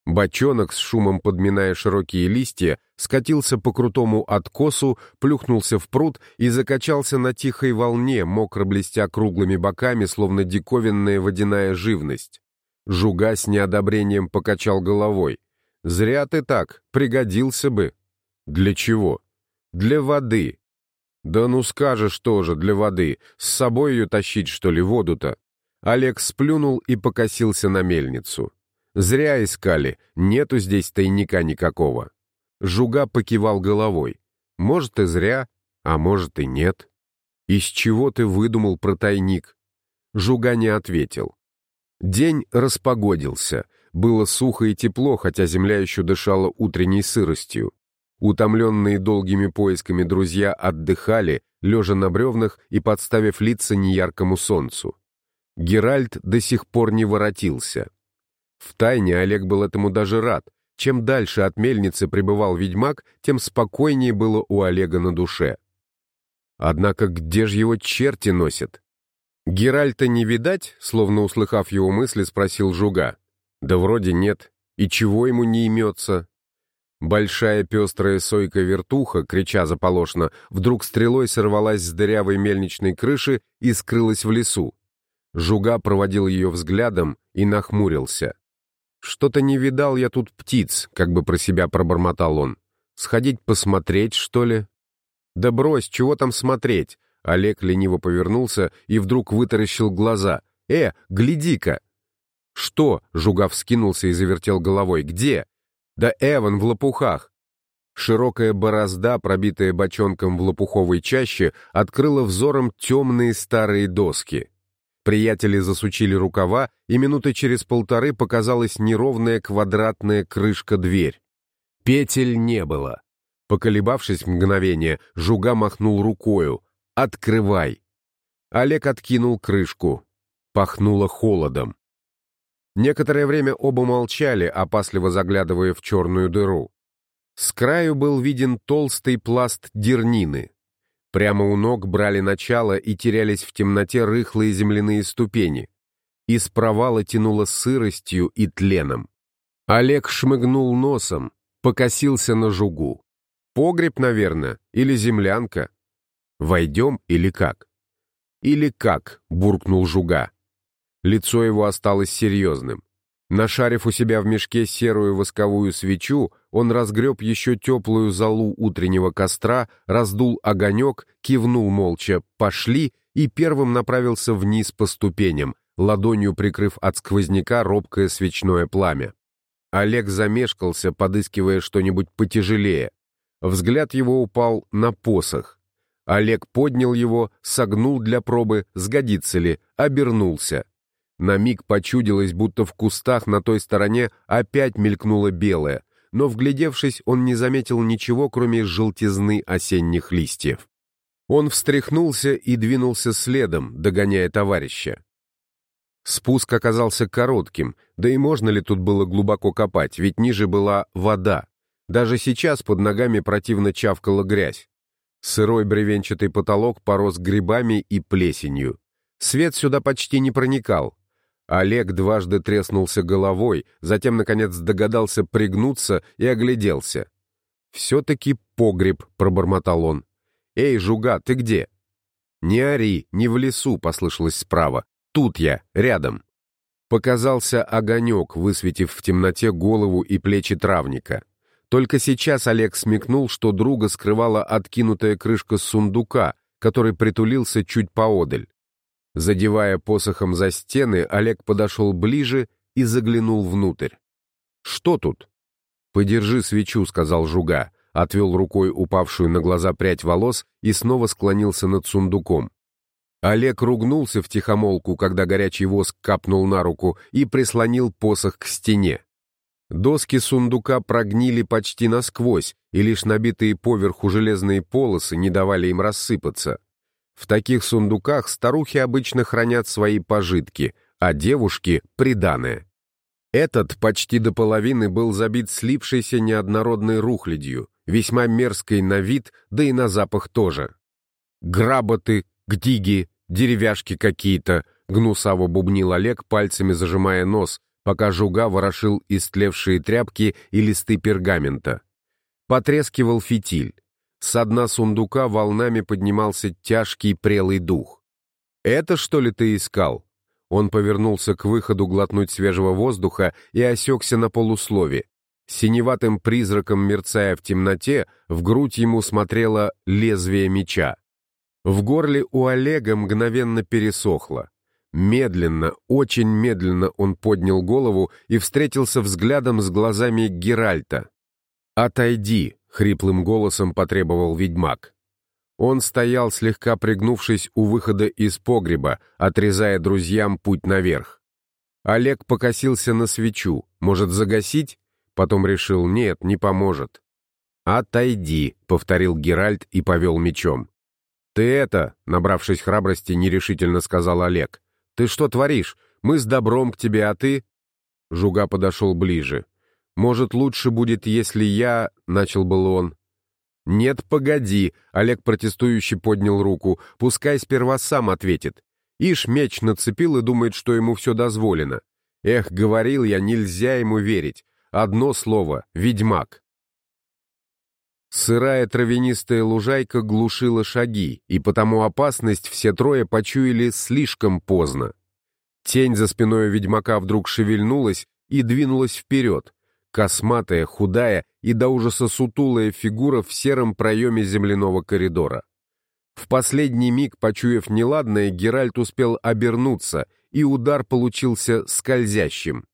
Speaker 1: Бочонок, с шумом подминая широкие листья, скатился по крутому откосу, плюхнулся в пруд и закачался на тихой волне, мокро блестя круглыми боками, словно диковинная водяная живность. Жуга с неодобрением покачал головой. «Зря ты так, пригодился бы». «Для чего?» «Для воды». «Да ну скажешь тоже, для воды. С собой ее тащить, что ли, воду-то?» Олег сплюнул и покосился на мельницу. Зря искали, нету здесь тайника никакого. Жуга покивал головой. Может и зря, а может и нет. Из чего ты выдумал про тайник? Жуга не ответил. День распогодился. Было сухо и тепло, хотя земля еще дышала утренней сыростью. Утомленные долгими поисками друзья отдыхали, лежа на бревнах и подставив лица неяркому солнцу. Геральт до сих пор не воротился. Втайне Олег был этому даже рад. Чем дальше от мельницы пребывал ведьмак, тем спокойнее было у Олега на душе. Однако где же его черти носят? Геральта не видать, словно услыхав его мысли, спросил Жуга. Да вроде нет. И чего ему не имется? Большая пестрая сойка-вертуха, крича заполошно, вдруг стрелой сорвалась с дырявой мельничной крыши и скрылась в лесу. Жуга проводил ее взглядом и нахмурился. «Что-то не видал я тут птиц», — как бы про себя пробормотал он. «Сходить посмотреть, что ли?» «Да брось, чего там смотреть?» Олег лениво повернулся и вдруг вытаращил глаза. «Э, гляди-ка!» «Что?» — Жугав скинулся и завертел головой. «Где?» «Да Эван в лопухах!» Широкая борозда, пробитая бочонком в лопуховой чаще, открыла взором темные старые доски. Приятели засучили рукава, и минуты через полторы показалась неровная квадратная крышка-дверь. Петель не было. Поколебавшись мгновение, Жуга махнул рукою. «Открывай!» Олег откинул крышку. Пахнуло холодом. Некоторое время оба молчали, опасливо заглядывая в черную дыру. С краю был виден толстый пласт дернины. Прямо у ног брали начало и терялись в темноте рыхлые земляные ступени. Из провала тянуло сыростью и тленом. Олег шмыгнул носом, покосился на жугу. Погреб, наверное, или землянка. Войдем или как? Или как, буркнул Жуга. Лицо его осталось серьезным. Нашарив у себя в мешке серую восковую свечу, он разгреб еще теплую залу утреннего костра, раздул огонек, кивнул молча «пошли» и первым направился вниз по ступеням, ладонью прикрыв от сквозняка робкое свечное пламя. Олег замешкался, подыскивая что-нибудь потяжелее. Взгляд его упал на посох. Олег поднял его, согнул для пробы, сгодится ли, обернулся. На миг почудилось, будто в кустах на той стороне опять мелькнуло белое, но, вглядевшись, он не заметил ничего, кроме желтизны осенних листьев. Он встряхнулся и двинулся следом, догоняя товарища. Спуск оказался коротким, да и можно ли тут было глубоко копать, ведь ниже была вода. Даже сейчас под ногами противно чавкала грязь. Сырой бревенчатый потолок порос грибами и плесенью. Свет сюда почти не проникал, Олег дважды треснулся головой, затем, наконец, догадался пригнуться и огляделся. «Все-таки погреб», — пробормотал он. «Эй, жуга, ты где?» «Не ори, не в лесу», — послышалось справа. «Тут я, рядом». Показался огонек, высветив в темноте голову и плечи травника. Только сейчас Олег смекнул, что друга скрывала откинутая крышка сундука, который притулился чуть поодаль. Задевая посохом за стены, Олег подошел ближе и заглянул внутрь. «Что тут?» «Подержи свечу», — сказал Жуга, отвел рукой упавшую на глаза прядь волос и снова склонился над сундуком. Олег ругнулся в тихомолку, когда горячий воск капнул на руку и прислонил посох к стене. Доски сундука прогнили почти насквозь, и лишь набитые поверху железные полосы не давали им рассыпаться. В таких сундуках старухи обычно хранят свои пожитки, а девушки — приданое. Этот почти до половины был забит слипшейся неоднородной рухлядью, весьма мерзкой на вид, да и на запах тоже. Гработы, гдиги, деревяшки какие-то, гнусаво бубнил Олег, пальцами зажимая нос, пока жуга ворошил истлевшие тряпки и листы пергамента. Потрескивал фитиль. С дна сундука волнами поднимался тяжкий прелый дух. «Это, что ли, ты искал?» Он повернулся к выходу глотнуть свежего воздуха и осекся на полуслове. Синеватым призраком мерцая в темноте, в грудь ему смотрело лезвие меча. В горле у Олега мгновенно пересохло. Медленно, очень медленно он поднял голову и встретился взглядом с глазами Геральта. «Отойди», — хриплым голосом потребовал ведьмак. Он стоял, слегка пригнувшись у выхода из погреба, отрезая друзьям путь наверх. Олег покосился на свечу. Может, загасить? Потом решил, нет, не поможет. «Отойди», — повторил Геральт и повел мечом. «Ты это», — набравшись храбрости, нерешительно сказал Олег. «Ты что творишь? Мы с добром к тебе, а ты...» Жуга подошел ближе. «Может, лучше будет, если я...» — начал был он. «Нет, погоди!» — Олег протестующий поднял руку. «Пускай сперва сам ответит. Ишь меч нацепил и думает, что ему все дозволено. Эх, говорил я, нельзя ему верить. Одно слово — ведьмак». Сырая травянистая лужайка глушила шаги, и потому опасность все трое почуяли слишком поздно. Тень за спиной ведьмака вдруг шевельнулась и двинулась вперед, косматая, худая и до ужаса сутулая фигура в сером проеме земляного коридора. В последний миг, почуяв неладное, Геральт успел обернуться, и удар получился скользящим.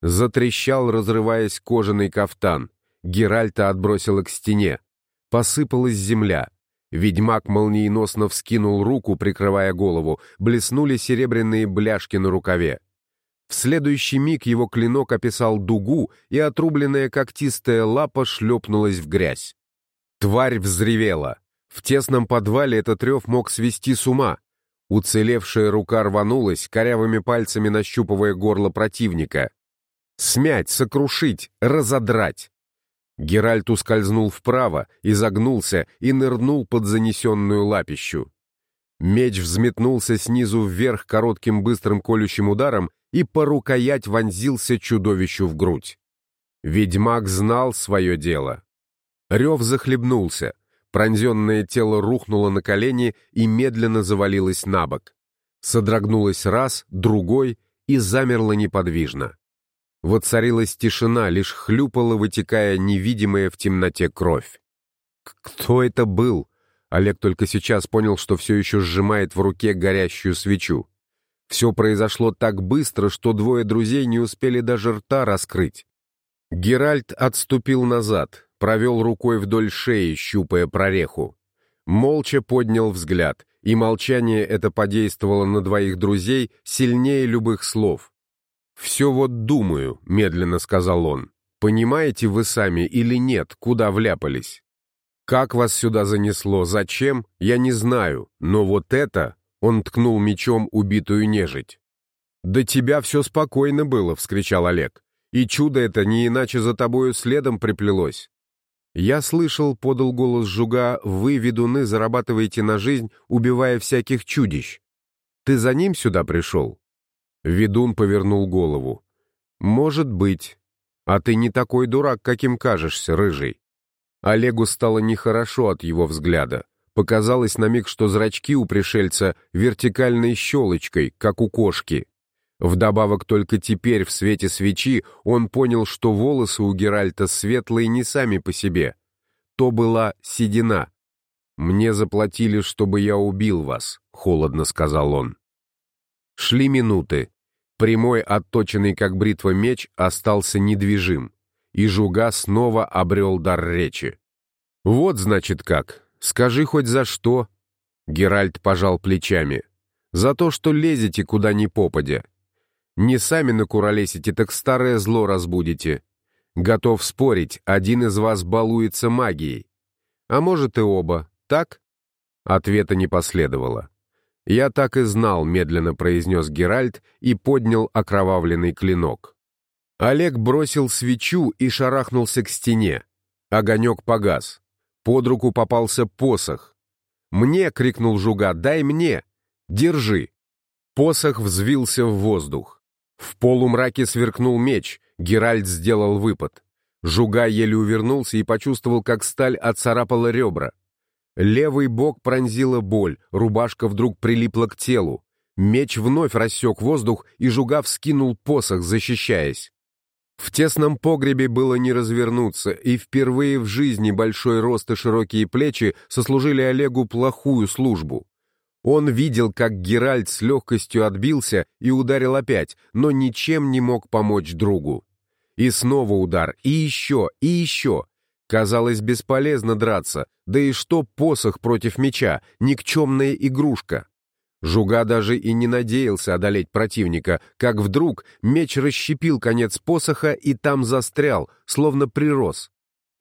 Speaker 1: Затрещал, разрываясь кожаный кафтан. Геральта отбросило к стене. Посыпалась земля. Ведьмак молниеносно вскинул руку, прикрывая голову, блеснули серебряные бляшки на рукаве. В следующий миг его клинок описал дугу, и отрубленная когтистая лапа шлепнулась в грязь. Тварь взревела. В тесном подвале этот рев мог свести с ума. Уцелевшая рука рванулась, корявыми пальцами нащупывая горло противника. Смять, сокрушить, разодрать. Геральт ускользнул вправо, изогнулся и нырнул под занесенную лапищу. Меч взметнулся снизу вверх коротким быстрым колющим ударом и по рукоять вонзился чудовищу в грудь. Ведьмак знал свое дело. Рев захлебнулся. Пронзенное тело рухнуло на колени и медленно завалилось на бок. Содрогнулось раз, другой и замерло неподвижно. Воцарилась тишина, лишь хлюпала, вытекая невидимая в темноте кровь. Кто это был? Олег только сейчас понял, что все еще сжимает в руке горящую свечу. Все произошло так быстро, что двое друзей не успели даже рта раскрыть. Геральт отступил назад, провел рукой вдоль шеи, щупая прореху. Молча поднял взгляд, и молчание это подействовало на двоих друзей сильнее любых слов. «Все вот думаю», — медленно сказал он. «Понимаете вы сами или нет, куда вляпались? Как вас сюда занесло, зачем, я не знаю, но вот это...» — он ткнул мечом убитую нежить. «Да тебя все спокойно было», — вскричал Олег. «И чудо это не иначе за тобою следом приплелось. «Я слышал», — подал голос Жуга, — «вы, ведуны, зарабатываете на жизнь, убивая всяких чудищ. Ты за ним сюда пришел?» Ведун повернул голову. «Может быть. А ты не такой дурак, каким кажешься, рыжий». Олегу стало нехорошо от его взгляда. Показалось на миг, что зрачки у пришельца вертикальной щелочкой, как у кошки. Вдобавок только теперь в свете свечи он понял, что волосы у Геральта светлые не сами по себе. То была седина. «Мне заплатили, чтобы я убил вас», — холодно сказал он. Шли минуты. Прямой, отточенный как бритва меч, остался недвижим, и Жуга снова обрел дар речи. «Вот, значит, как. Скажи хоть за что?» Геральт пожал плечами. «За то, что лезете куда ни попадя. Не сами накуролесите, так старое зло разбудите. Готов спорить, один из вас балуется магией. А может и оба, так? Ответа не последовало. «Я так и знал», — медленно произнес Геральт и поднял окровавленный клинок. Олег бросил свечу и шарахнулся к стене. Огонек погас. Под руку попался посох. «Мне!» — крикнул Жуга. «Дай мне! Держи!» Посох взвился в воздух. В полумраке сверкнул меч, Геральт сделал выпад. Жуга еле увернулся и почувствовал, как сталь отцарапала ребра. Левый бок пронзила боль, рубашка вдруг прилипла к телу. Меч вновь рассек воздух, и Жуга вскинул посох, защищаясь. В тесном погребе было не развернуться, и впервые в жизни большой рост и широкие плечи сослужили Олегу плохую службу. Он видел, как Геральт с легкостью отбился и ударил опять, но ничем не мог помочь другу. И снова удар, и еще, и еще. Казалось бесполезно драться, да и что посох против меча, никчемная игрушка. Жуга даже и не надеялся одолеть противника, как вдруг меч расщепил конец посоха и там застрял, словно прирос.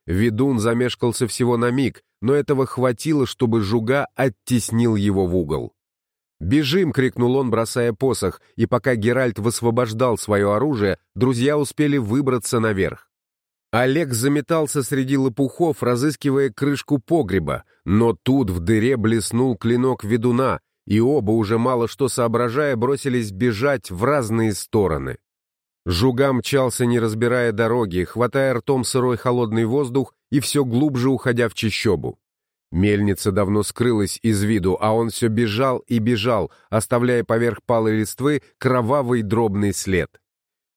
Speaker 1: Ведун замешкался всего на миг, но этого хватило, чтобы Жуга оттеснил его в угол. «Бежим!» — крикнул он, бросая посох, и пока Геральт высвобождал свое оружие, друзья успели выбраться наверх. Олег заметался среди лопухов, разыскивая крышку погреба, но тут в дыре блеснул клинок ведуна, и оба, уже мало что соображая, бросились бежать в разные стороны. Жуга мчался, не разбирая дороги, хватая ртом сырой холодный воздух и все глубже уходя в чащобу. Мельница давно скрылась из виду, а он все бежал и бежал, оставляя поверх палой листвы кровавый дробный след.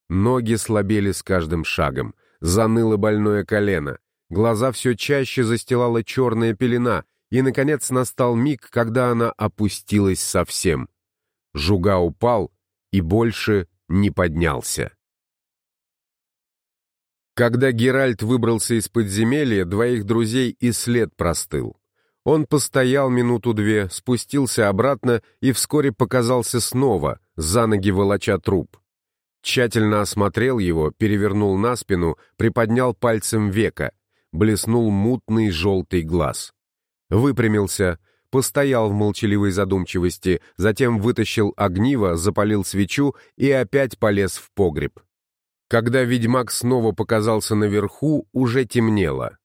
Speaker 1: Ноги слабели с каждым шагом, заныло больное колено, глаза все чаще застилала черная пелена, и, наконец, настал миг, когда она опустилась совсем. Жуга упал и больше не поднялся. Когда Геральт выбрался из подземелья, двоих друзей и след простыл. Он постоял минуту-две, спустился обратно и вскоре показался снова, за ноги волоча труп. Тщательно осмотрел его, перевернул на спину, приподнял пальцем века, блеснул мутный желтый глаз. Выпрямился, постоял в молчаливой задумчивости, затем вытащил огниво, запалил свечу и опять полез в погреб. Когда ведьмак снова показался наверху, уже темнело.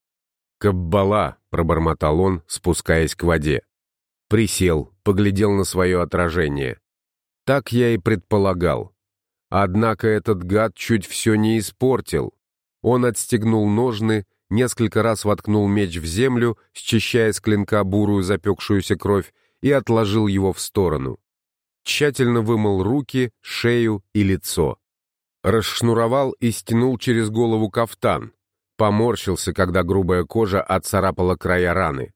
Speaker 1: «Каббала!» — пробормотал он, спускаясь к воде. Присел, поглядел на свое отражение. Так я и предполагал. Однако этот гад чуть все не испортил. Он отстегнул ножны, несколько раз воткнул меч в землю, счищая с клинка бурую запекшуюся кровь, и отложил его в сторону. Тщательно вымыл руки, шею и лицо. Расшнуровал и стянул через голову кафтан. Поморщился, когда грубая кожа отцарапала края раны.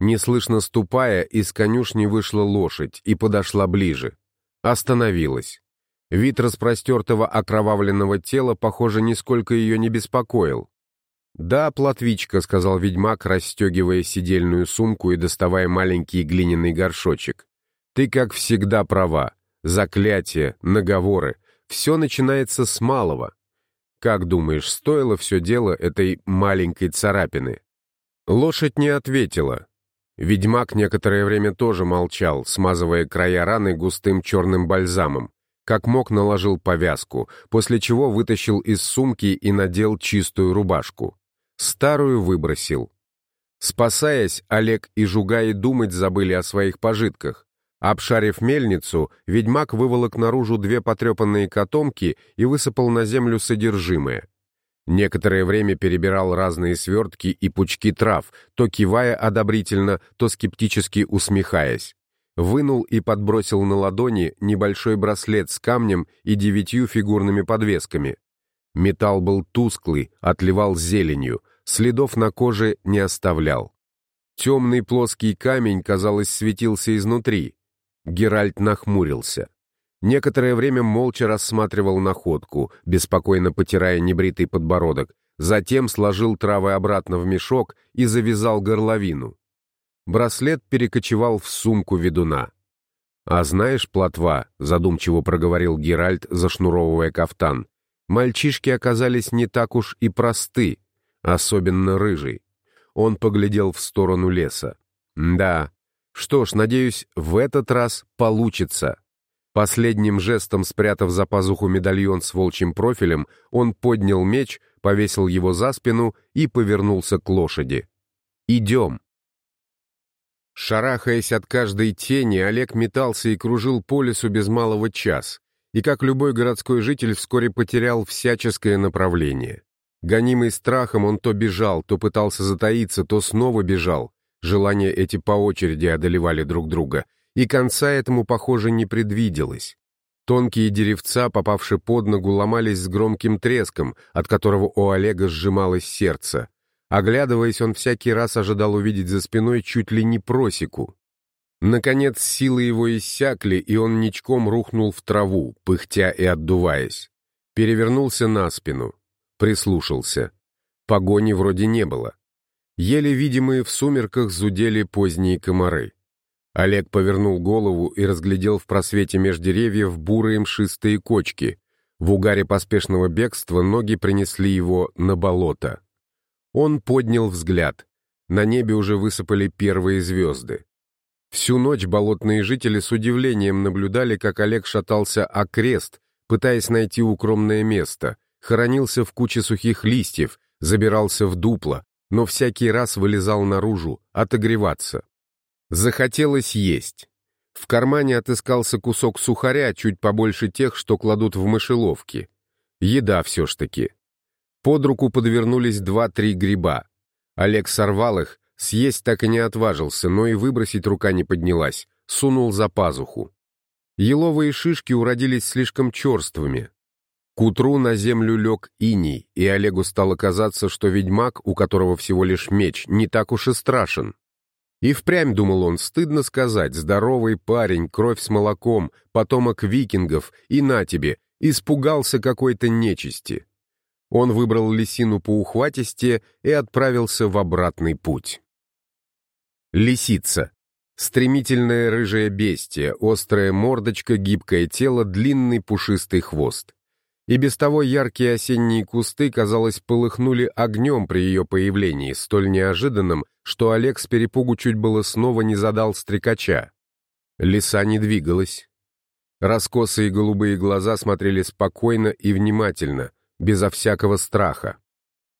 Speaker 1: Неслышно ступая, из конюшни вышла лошадь и подошла ближе. Остановилась. Вид распростертого окровавленного тела, похоже, нисколько ее не беспокоил. «Да, платвичка», — сказал ведьмак, расстегивая сидельную сумку и доставая маленький глиняный горшочек. «Ты, как всегда, права. Заклятия, наговоры. Все начинается с малого. Как думаешь, стоило все дело этой маленькой царапины?» Лошадь не ответила. Ведьмак некоторое время тоже молчал, смазывая края раны густым черным бальзамом. Как мог, наложил повязку, после чего вытащил из сумки и надел чистую рубашку. Старую выбросил. Спасаясь, Олег и Жугаи думать забыли о своих пожитках. Обшарив мельницу, ведьмак выволок наружу две потрепанные котомки и высыпал на землю содержимое. Некоторое время перебирал разные свертки и пучки трав, то кивая одобрительно, то скептически усмехаясь. Вынул и подбросил на ладони небольшой браслет с камнем и девятью фигурными подвесками. Металл был тусклый, отливал зеленью, следов на коже не оставлял. Темный плоский камень, казалось, светился изнутри. Геральт нахмурился. Некоторое время молча рассматривал находку, беспокойно потирая небритый подбородок, затем сложил травы обратно в мешок и завязал горловину. Браслет перекочевал в сумку ведуна. «А знаешь, плотва», — задумчиво проговорил Геральт, зашнуровывая кафтан, «мальчишки оказались не так уж и просты, особенно рыжий». Он поглядел в сторону леса. «Да, что ж, надеюсь, в этот раз получится». Последним жестом спрятав за пазуху медальон с волчьим профилем, он поднял меч, повесил его за спину и повернулся к лошади. «Идем». Шарахаясь от каждой тени, Олег метался и кружил по лесу без малого час, и, как любой городской житель, вскоре потерял всяческое направление. Гонимый страхом, он то бежал, то пытался затаиться, то снова бежал. Желания эти по очереди одолевали друг друга — и конца этому, похоже, не предвиделось. Тонкие деревца, попавшие под ногу, ломались с громким треском, от которого у Олега сжималось сердце. Оглядываясь, он всякий раз ожидал увидеть за спиной чуть ли не просеку. Наконец силы его иссякли, и он ничком рухнул в траву, пыхтя и отдуваясь. Перевернулся на спину. Прислушался. Погони вроде не было. Еле видимые в сумерках зудели поздние комары. Олег повернул голову и разглядел в просвете меж деревьев бурые мшистые кочки. В угаре поспешного бегства ноги принесли его на болото. Он поднял взгляд. На небе уже высыпали первые звезды. Всю ночь болотные жители с удивлением наблюдали, как Олег шатался окрест, пытаясь найти укромное место, хоронился в куче сухих листьев, забирался в дупло, но всякий раз вылезал наружу, отогреваться. Захотелось есть. В кармане отыскался кусок сухаря, чуть побольше тех, что кладут в мышеловки. Еда все ж таки. Под руку подвернулись два-три гриба. Олег сорвал их, съесть так и не отважился, но и выбросить рука не поднялась, сунул за пазуху. Еловые шишки уродились слишком черствыми. К утру на землю лег иней, и Олегу стало казаться, что ведьмак, у которого всего лишь меч, не так уж и страшен. И впрямь, думал он, стыдно сказать, здоровый парень, кровь с молоком, потомок викингов, и на тебе, испугался какой-то нечисти. Он выбрал лисину по ухватисте и отправился в обратный путь. Лисица. Стремительное рыжее бестие, острая мордочка, гибкое тело, длинный пушистый хвост. И без того яркие осенние кусты, казалось, полыхнули огнем при ее появлении, столь неожиданным, что Олег с перепугу чуть было снова не задал стрекача. Лиса не двигалась. Раскосые голубые глаза смотрели спокойно и внимательно, безо всякого страха.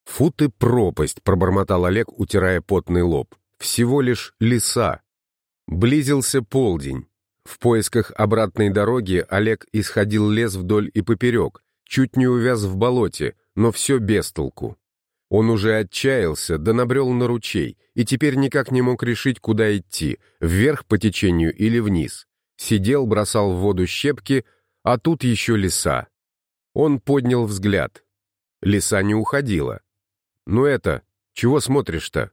Speaker 1: «Фу ты пропасть!» — пробормотал Олег, утирая потный лоб. «Всего лишь лиса». Близился полдень. В поисках обратной дороги Олег исходил лес вдоль и поперек, чуть не увяз в болоте, но все без толку. Он уже отчаялся, да набрел на ручей, и теперь никак не мог решить, куда идти, вверх по течению или вниз. Сидел, бросал в воду щепки, а тут еще лиса. Он поднял взгляд. Лиса не уходила. «Ну это, чего смотришь-то?»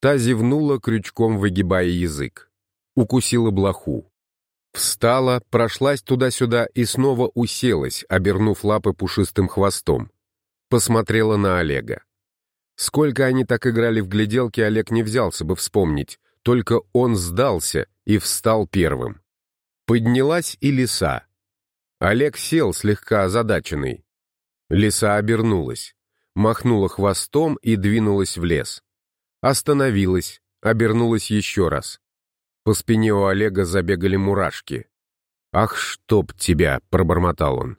Speaker 1: Та зевнула, крючком выгибая язык. Укусила блоху. Встала, прошлась туда-сюда и снова уселась, обернув лапы пушистым хвостом. Посмотрела на Олега. Сколько они так играли в гляделки, Олег не взялся бы вспомнить, только он сдался и встал первым. Поднялась и лиса. Олег сел, слегка озадаченный. Лиса обернулась, махнула хвостом и двинулась в лес. Остановилась, обернулась еще раз. По спине у Олега забегали мурашки. «Ах, чтоб тебя!» — пробормотал он.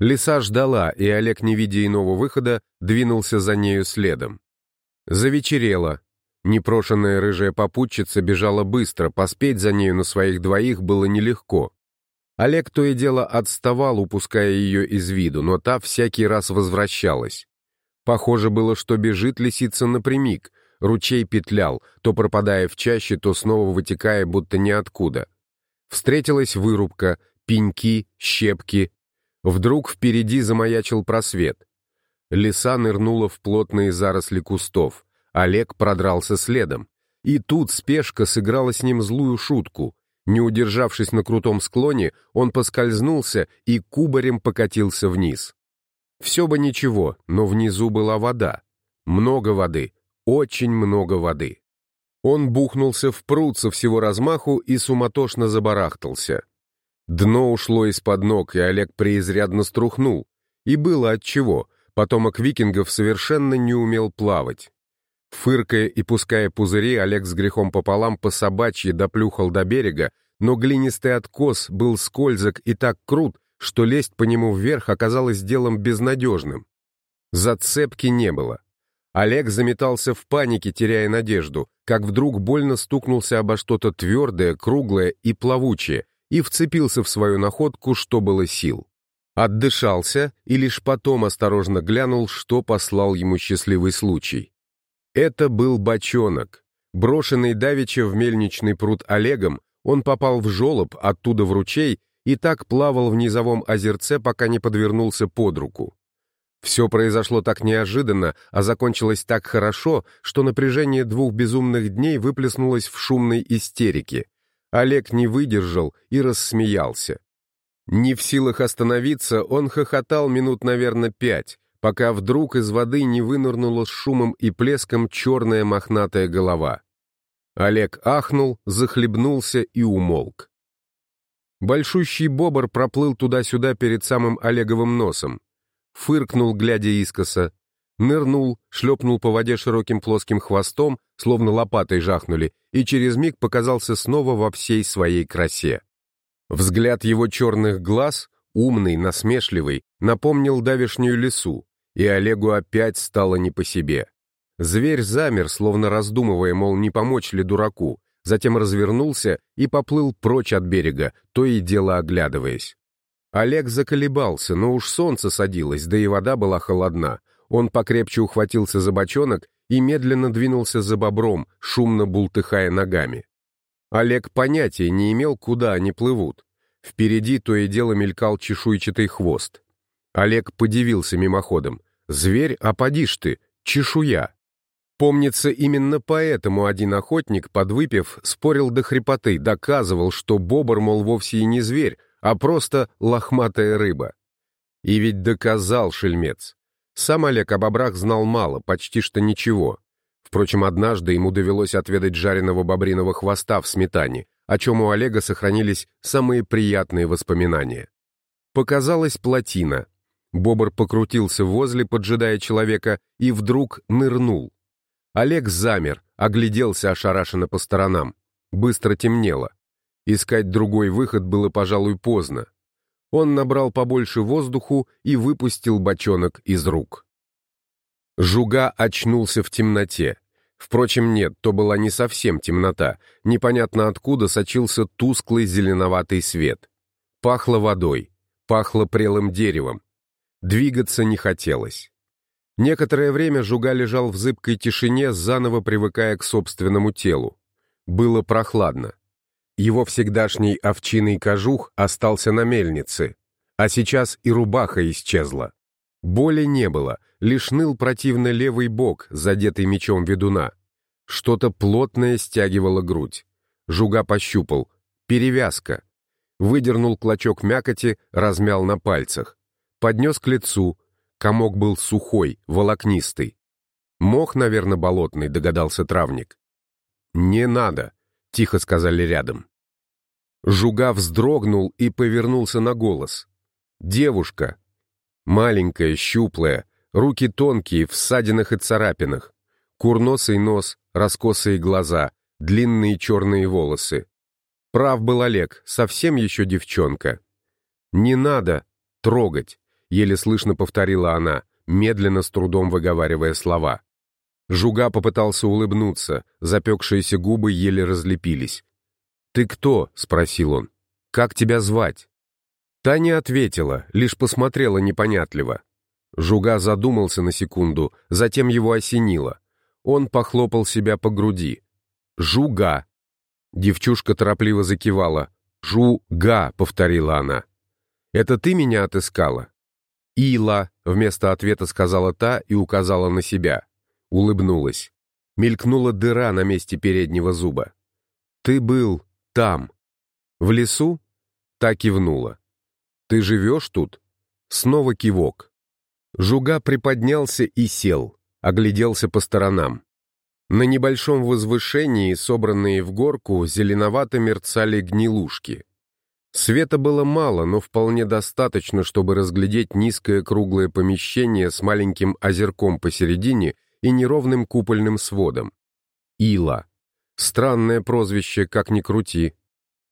Speaker 1: Лиса ждала, и Олег, не видя иного выхода, двинулся за нею следом. Завечерело. Непрошенная рыжая попутчица бежала быстро, поспеть за нею на своих двоих было нелегко. Олег то и дело отставал, упуская ее из виду, но та всякий раз возвращалась. Похоже было, что бежит лисица напрямик, ручей петлял, то пропадая в чаще, то снова вытекая, будто ниоткуда. Встретилась вырубка, пеньки, щепки, Вдруг впереди замаячил просвет. Лиса нырнула в плотные заросли кустов. Олег продрался следом. И тут спешка сыграла с ним злую шутку. Не удержавшись на крутом склоне, он поскользнулся и кубарем покатился вниз. Все бы ничего, но внизу была вода. Много воды, очень много воды. Он бухнулся в пруд со всего размаху и суматошно забарахтался. Дно ушло из-под ног, и Олег преизрядно струхнул. И было отчего. Потомок викингов совершенно не умел плавать. Фыркая и пуская пузыри, Олег с грехом пополам по собачьи доплюхал до берега, но глинистый откос был скользок и так крут, что лезть по нему вверх оказалось делом безнадежным. Зацепки не было. Олег заметался в панике, теряя надежду, как вдруг больно стукнулся обо что-то твердое, круглое и плавучее, и вцепился в свою находку, что было сил. Отдышался и лишь потом осторожно глянул, что послал ему счастливый случай. Это был бочонок. Брошенный давеча в мельничный пруд Олегом, он попал в жолоб, оттуда в ручей, и так плавал в низовом озерце, пока не подвернулся под руку. Все произошло так неожиданно, а закончилось так хорошо, что напряжение двух безумных дней выплеснулось в шумной истерике. Олег не выдержал и рассмеялся. Не в силах остановиться, он хохотал минут, наверное, пять, пока вдруг из воды не вынырнула с шумом и плеском черная мохнатая голова. Олег ахнул, захлебнулся и умолк. Большущий бобр проплыл туда-сюда перед самым Олеговым носом. Фыркнул, глядя искоса, нырнул, шлепнул по воде широким плоским хвостом, словно лопатой жахнули, и через миг показался снова во всей своей красе. Взгляд его черных глаз, умный, насмешливый, напомнил давешнюю лесу, и Олегу опять стало не по себе. Зверь замер, словно раздумывая, мол, не помочь ли дураку, затем развернулся и поплыл прочь от берега, то и дело оглядываясь. Олег заколебался, но уж солнце садилось, да и вода была холодна, он покрепче ухватился за бочонок и медленно двинулся за бобром, шумно бултыхая ногами. Олег понятия не имел, куда они плывут. Впереди то и дело мелькал чешуйчатый хвост. Олег подивился мимоходом. «Зверь, а ж ты, чешуя!» Помнится, именно поэтому один охотник, подвыпив, спорил до хрипоты, доказывал, что бобр, мол, вовсе и не зверь, а просто лохматая рыба. И ведь доказал шельмец. Сам Олег об бобрах знал мало, почти что ничего. Впрочем, однажды ему довелось отведать жареного бобриного хвоста в сметане, о чем у Олега сохранились самые приятные воспоминания. Показалась плотина. Бобр покрутился возле, поджидая человека, и вдруг нырнул. Олег замер, огляделся ошарашенно по сторонам. Быстро темнело. Искать другой выход было, пожалуй, поздно. Он набрал побольше воздуху и выпустил бочонок из рук. Жуга очнулся в темноте. Впрочем, нет, то была не совсем темнота. Непонятно откуда сочился тусклый зеленоватый свет. Пахло водой, пахло прелым деревом. Двигаться не хотелось. Некоторое время Жуга лежал в зыбкой тишине, заново привыкая к собственному телу. Было прохладно. Его всегдашний овчиный кожух остался на мельнице, а сейчас и рубаха исчезла. Боли не было, лишь ныл противно левый бок, задетый мечом ведуна. Что-то плотное стягивало грудь. Жуга пощупал. Перевязка. Выдернул клочок мякоти, размял на пальцах. Поднес к лицу. Комок был сухой, волокнистый. Мох, наверное, болотный, догадался травник. «Не надо», — тихо сказали рядом. Жуга вздрогнул и повернулся на голос. Девушка. Маленькая, щуплая, руки тонкие, в ссадинах и царапинах. Курносый нос, раскосые глаза, длинные черные волосы. Прав был Олег, совсем еще девчонка. «Не надо трогать», — еле слышно повторила она, медленно с трудом выговаривая слова. Жуга попытался улыбнуться, запекшиеся губы еле разлепились. «Ты кто?» — спросил он. «Как тебя звать?» Та не ответила, лишь посмотрела непонятливо. Жуга задумался на секунду, затем его осенило. Он похлопал себя по груди. «Жуга!» Девчушка торопливо закивала. «Жуга!» — повторила она. «Это ты меня отыскала?» «Ила!» — вместо ответа сказала та и указала на себя. Улыбнулась. Мелькнула дыра на месте переднего зуба. «Ты был там». «В лесу?» Та кивнула. «Ты живешь тут?» Снова кивок. Жуга приподнялся и сел, огляделся по сторонам. На небольшом возвышении, собранные в горку, зеленовато мерцали гнилушки. Света было мало, но вполне достаточно, чтобы разглядеть низкое круглое помещение с маленьким озерком посередине и неровным купольным сводом. Ила. Странное прозвище, как ни крути.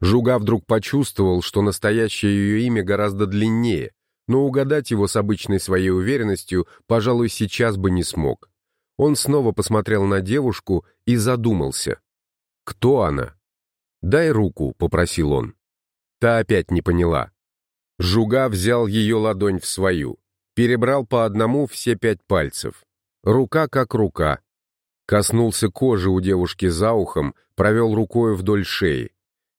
Speaker 1: Жуга вдруг почувствовал, что настоящее ее имя гораздо длиннее, но угадать его с обычной своей уверенностью, пожалуй, сейчас бы не смог. Он снова посмотрел на девушку и задумался. «Кто она?» «Дай руку», — попросил он. Та опять не поняла. Жуга взял ее ладонь в свою, перебрал по одному все пять пальцев. Рука как рука. Коснулся кожи у девушки за ухом, провел рукой вдоль шеи.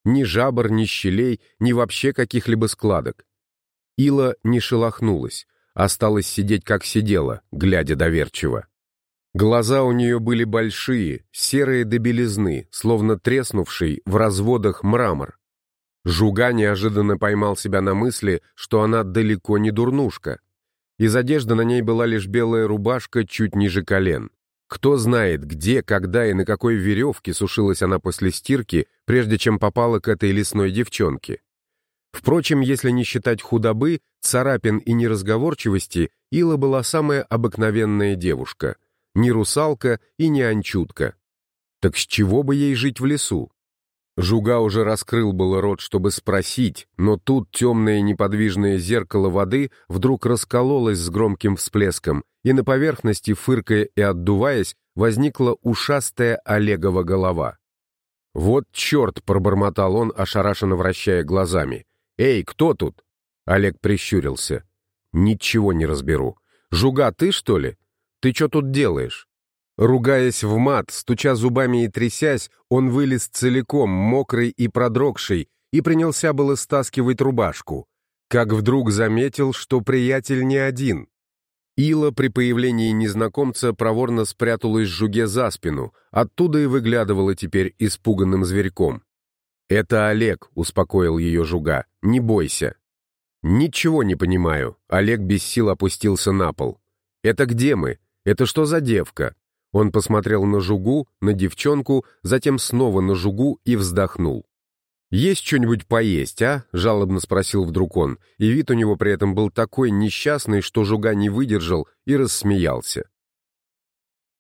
Speaker 1: Ни жабр, ни щелей, ни вообще каких-либо складок. Ила не шелохнулась, осталась сидеть как сидела, глядя доверчиво. Глаза у нее были большие, серые до белизны, словно треснувший в разводах мрамор. Жуга неожиданно поймал себя на мысли, что она далеко не дурнушка. Из одежды на ней была лишь белая рубашка чуть ниже колен. Кто знает, где, когда и на какой веревке сушилась она после стирки, прежде чем попала к этой лесной девчонке. Впрочем, если не считать худобы, царапин и неразговорчивости, Ила была самая обыкновенная девушка. Не русалка и не анчутка. Так с чего бы ей жить в лесу? Жуга уже раскрыл было рот, чтобы спросить, но тут темное неподвижное зеркало воды вдруг раскололось с громким всплеском, и на поверхности, фыркая и отдуваясь, возникла ушастая Олегова голова. «Вот черт!» — пробормотал он, ошарашенно вращая глазами. «Эй, кто тут?» Олег прищурился. «Ничего не разберу. Жуга, ты, что ли? Ты что тут делаешь?» Ругаясь в мат, стуча зубами и трясясь, он вылез целиком, мокрый и продрогший, и принялся было стаскивать рубашку. Как вдруг заметил, что приятель не один. Ила при появлении незнакомца проворно спряталась жуге за спину, оттуда и выглядывала теперь испуганным зверьком. «Это Олег», — успокоил ее жуга, — «не бойся». «Ничего не понимаю», — Олег без сил опустился на пол. «Это где мы? Это что за девка?» Он посмотрел на жугу, на девчонку, затем снова на жугу и вздохнул. «Есть что-нибудь поесть, а?» — жалобно спросил вдруг он, и вид у него при этом был такой несчастный, что жуга не выдержал и рассмеялся.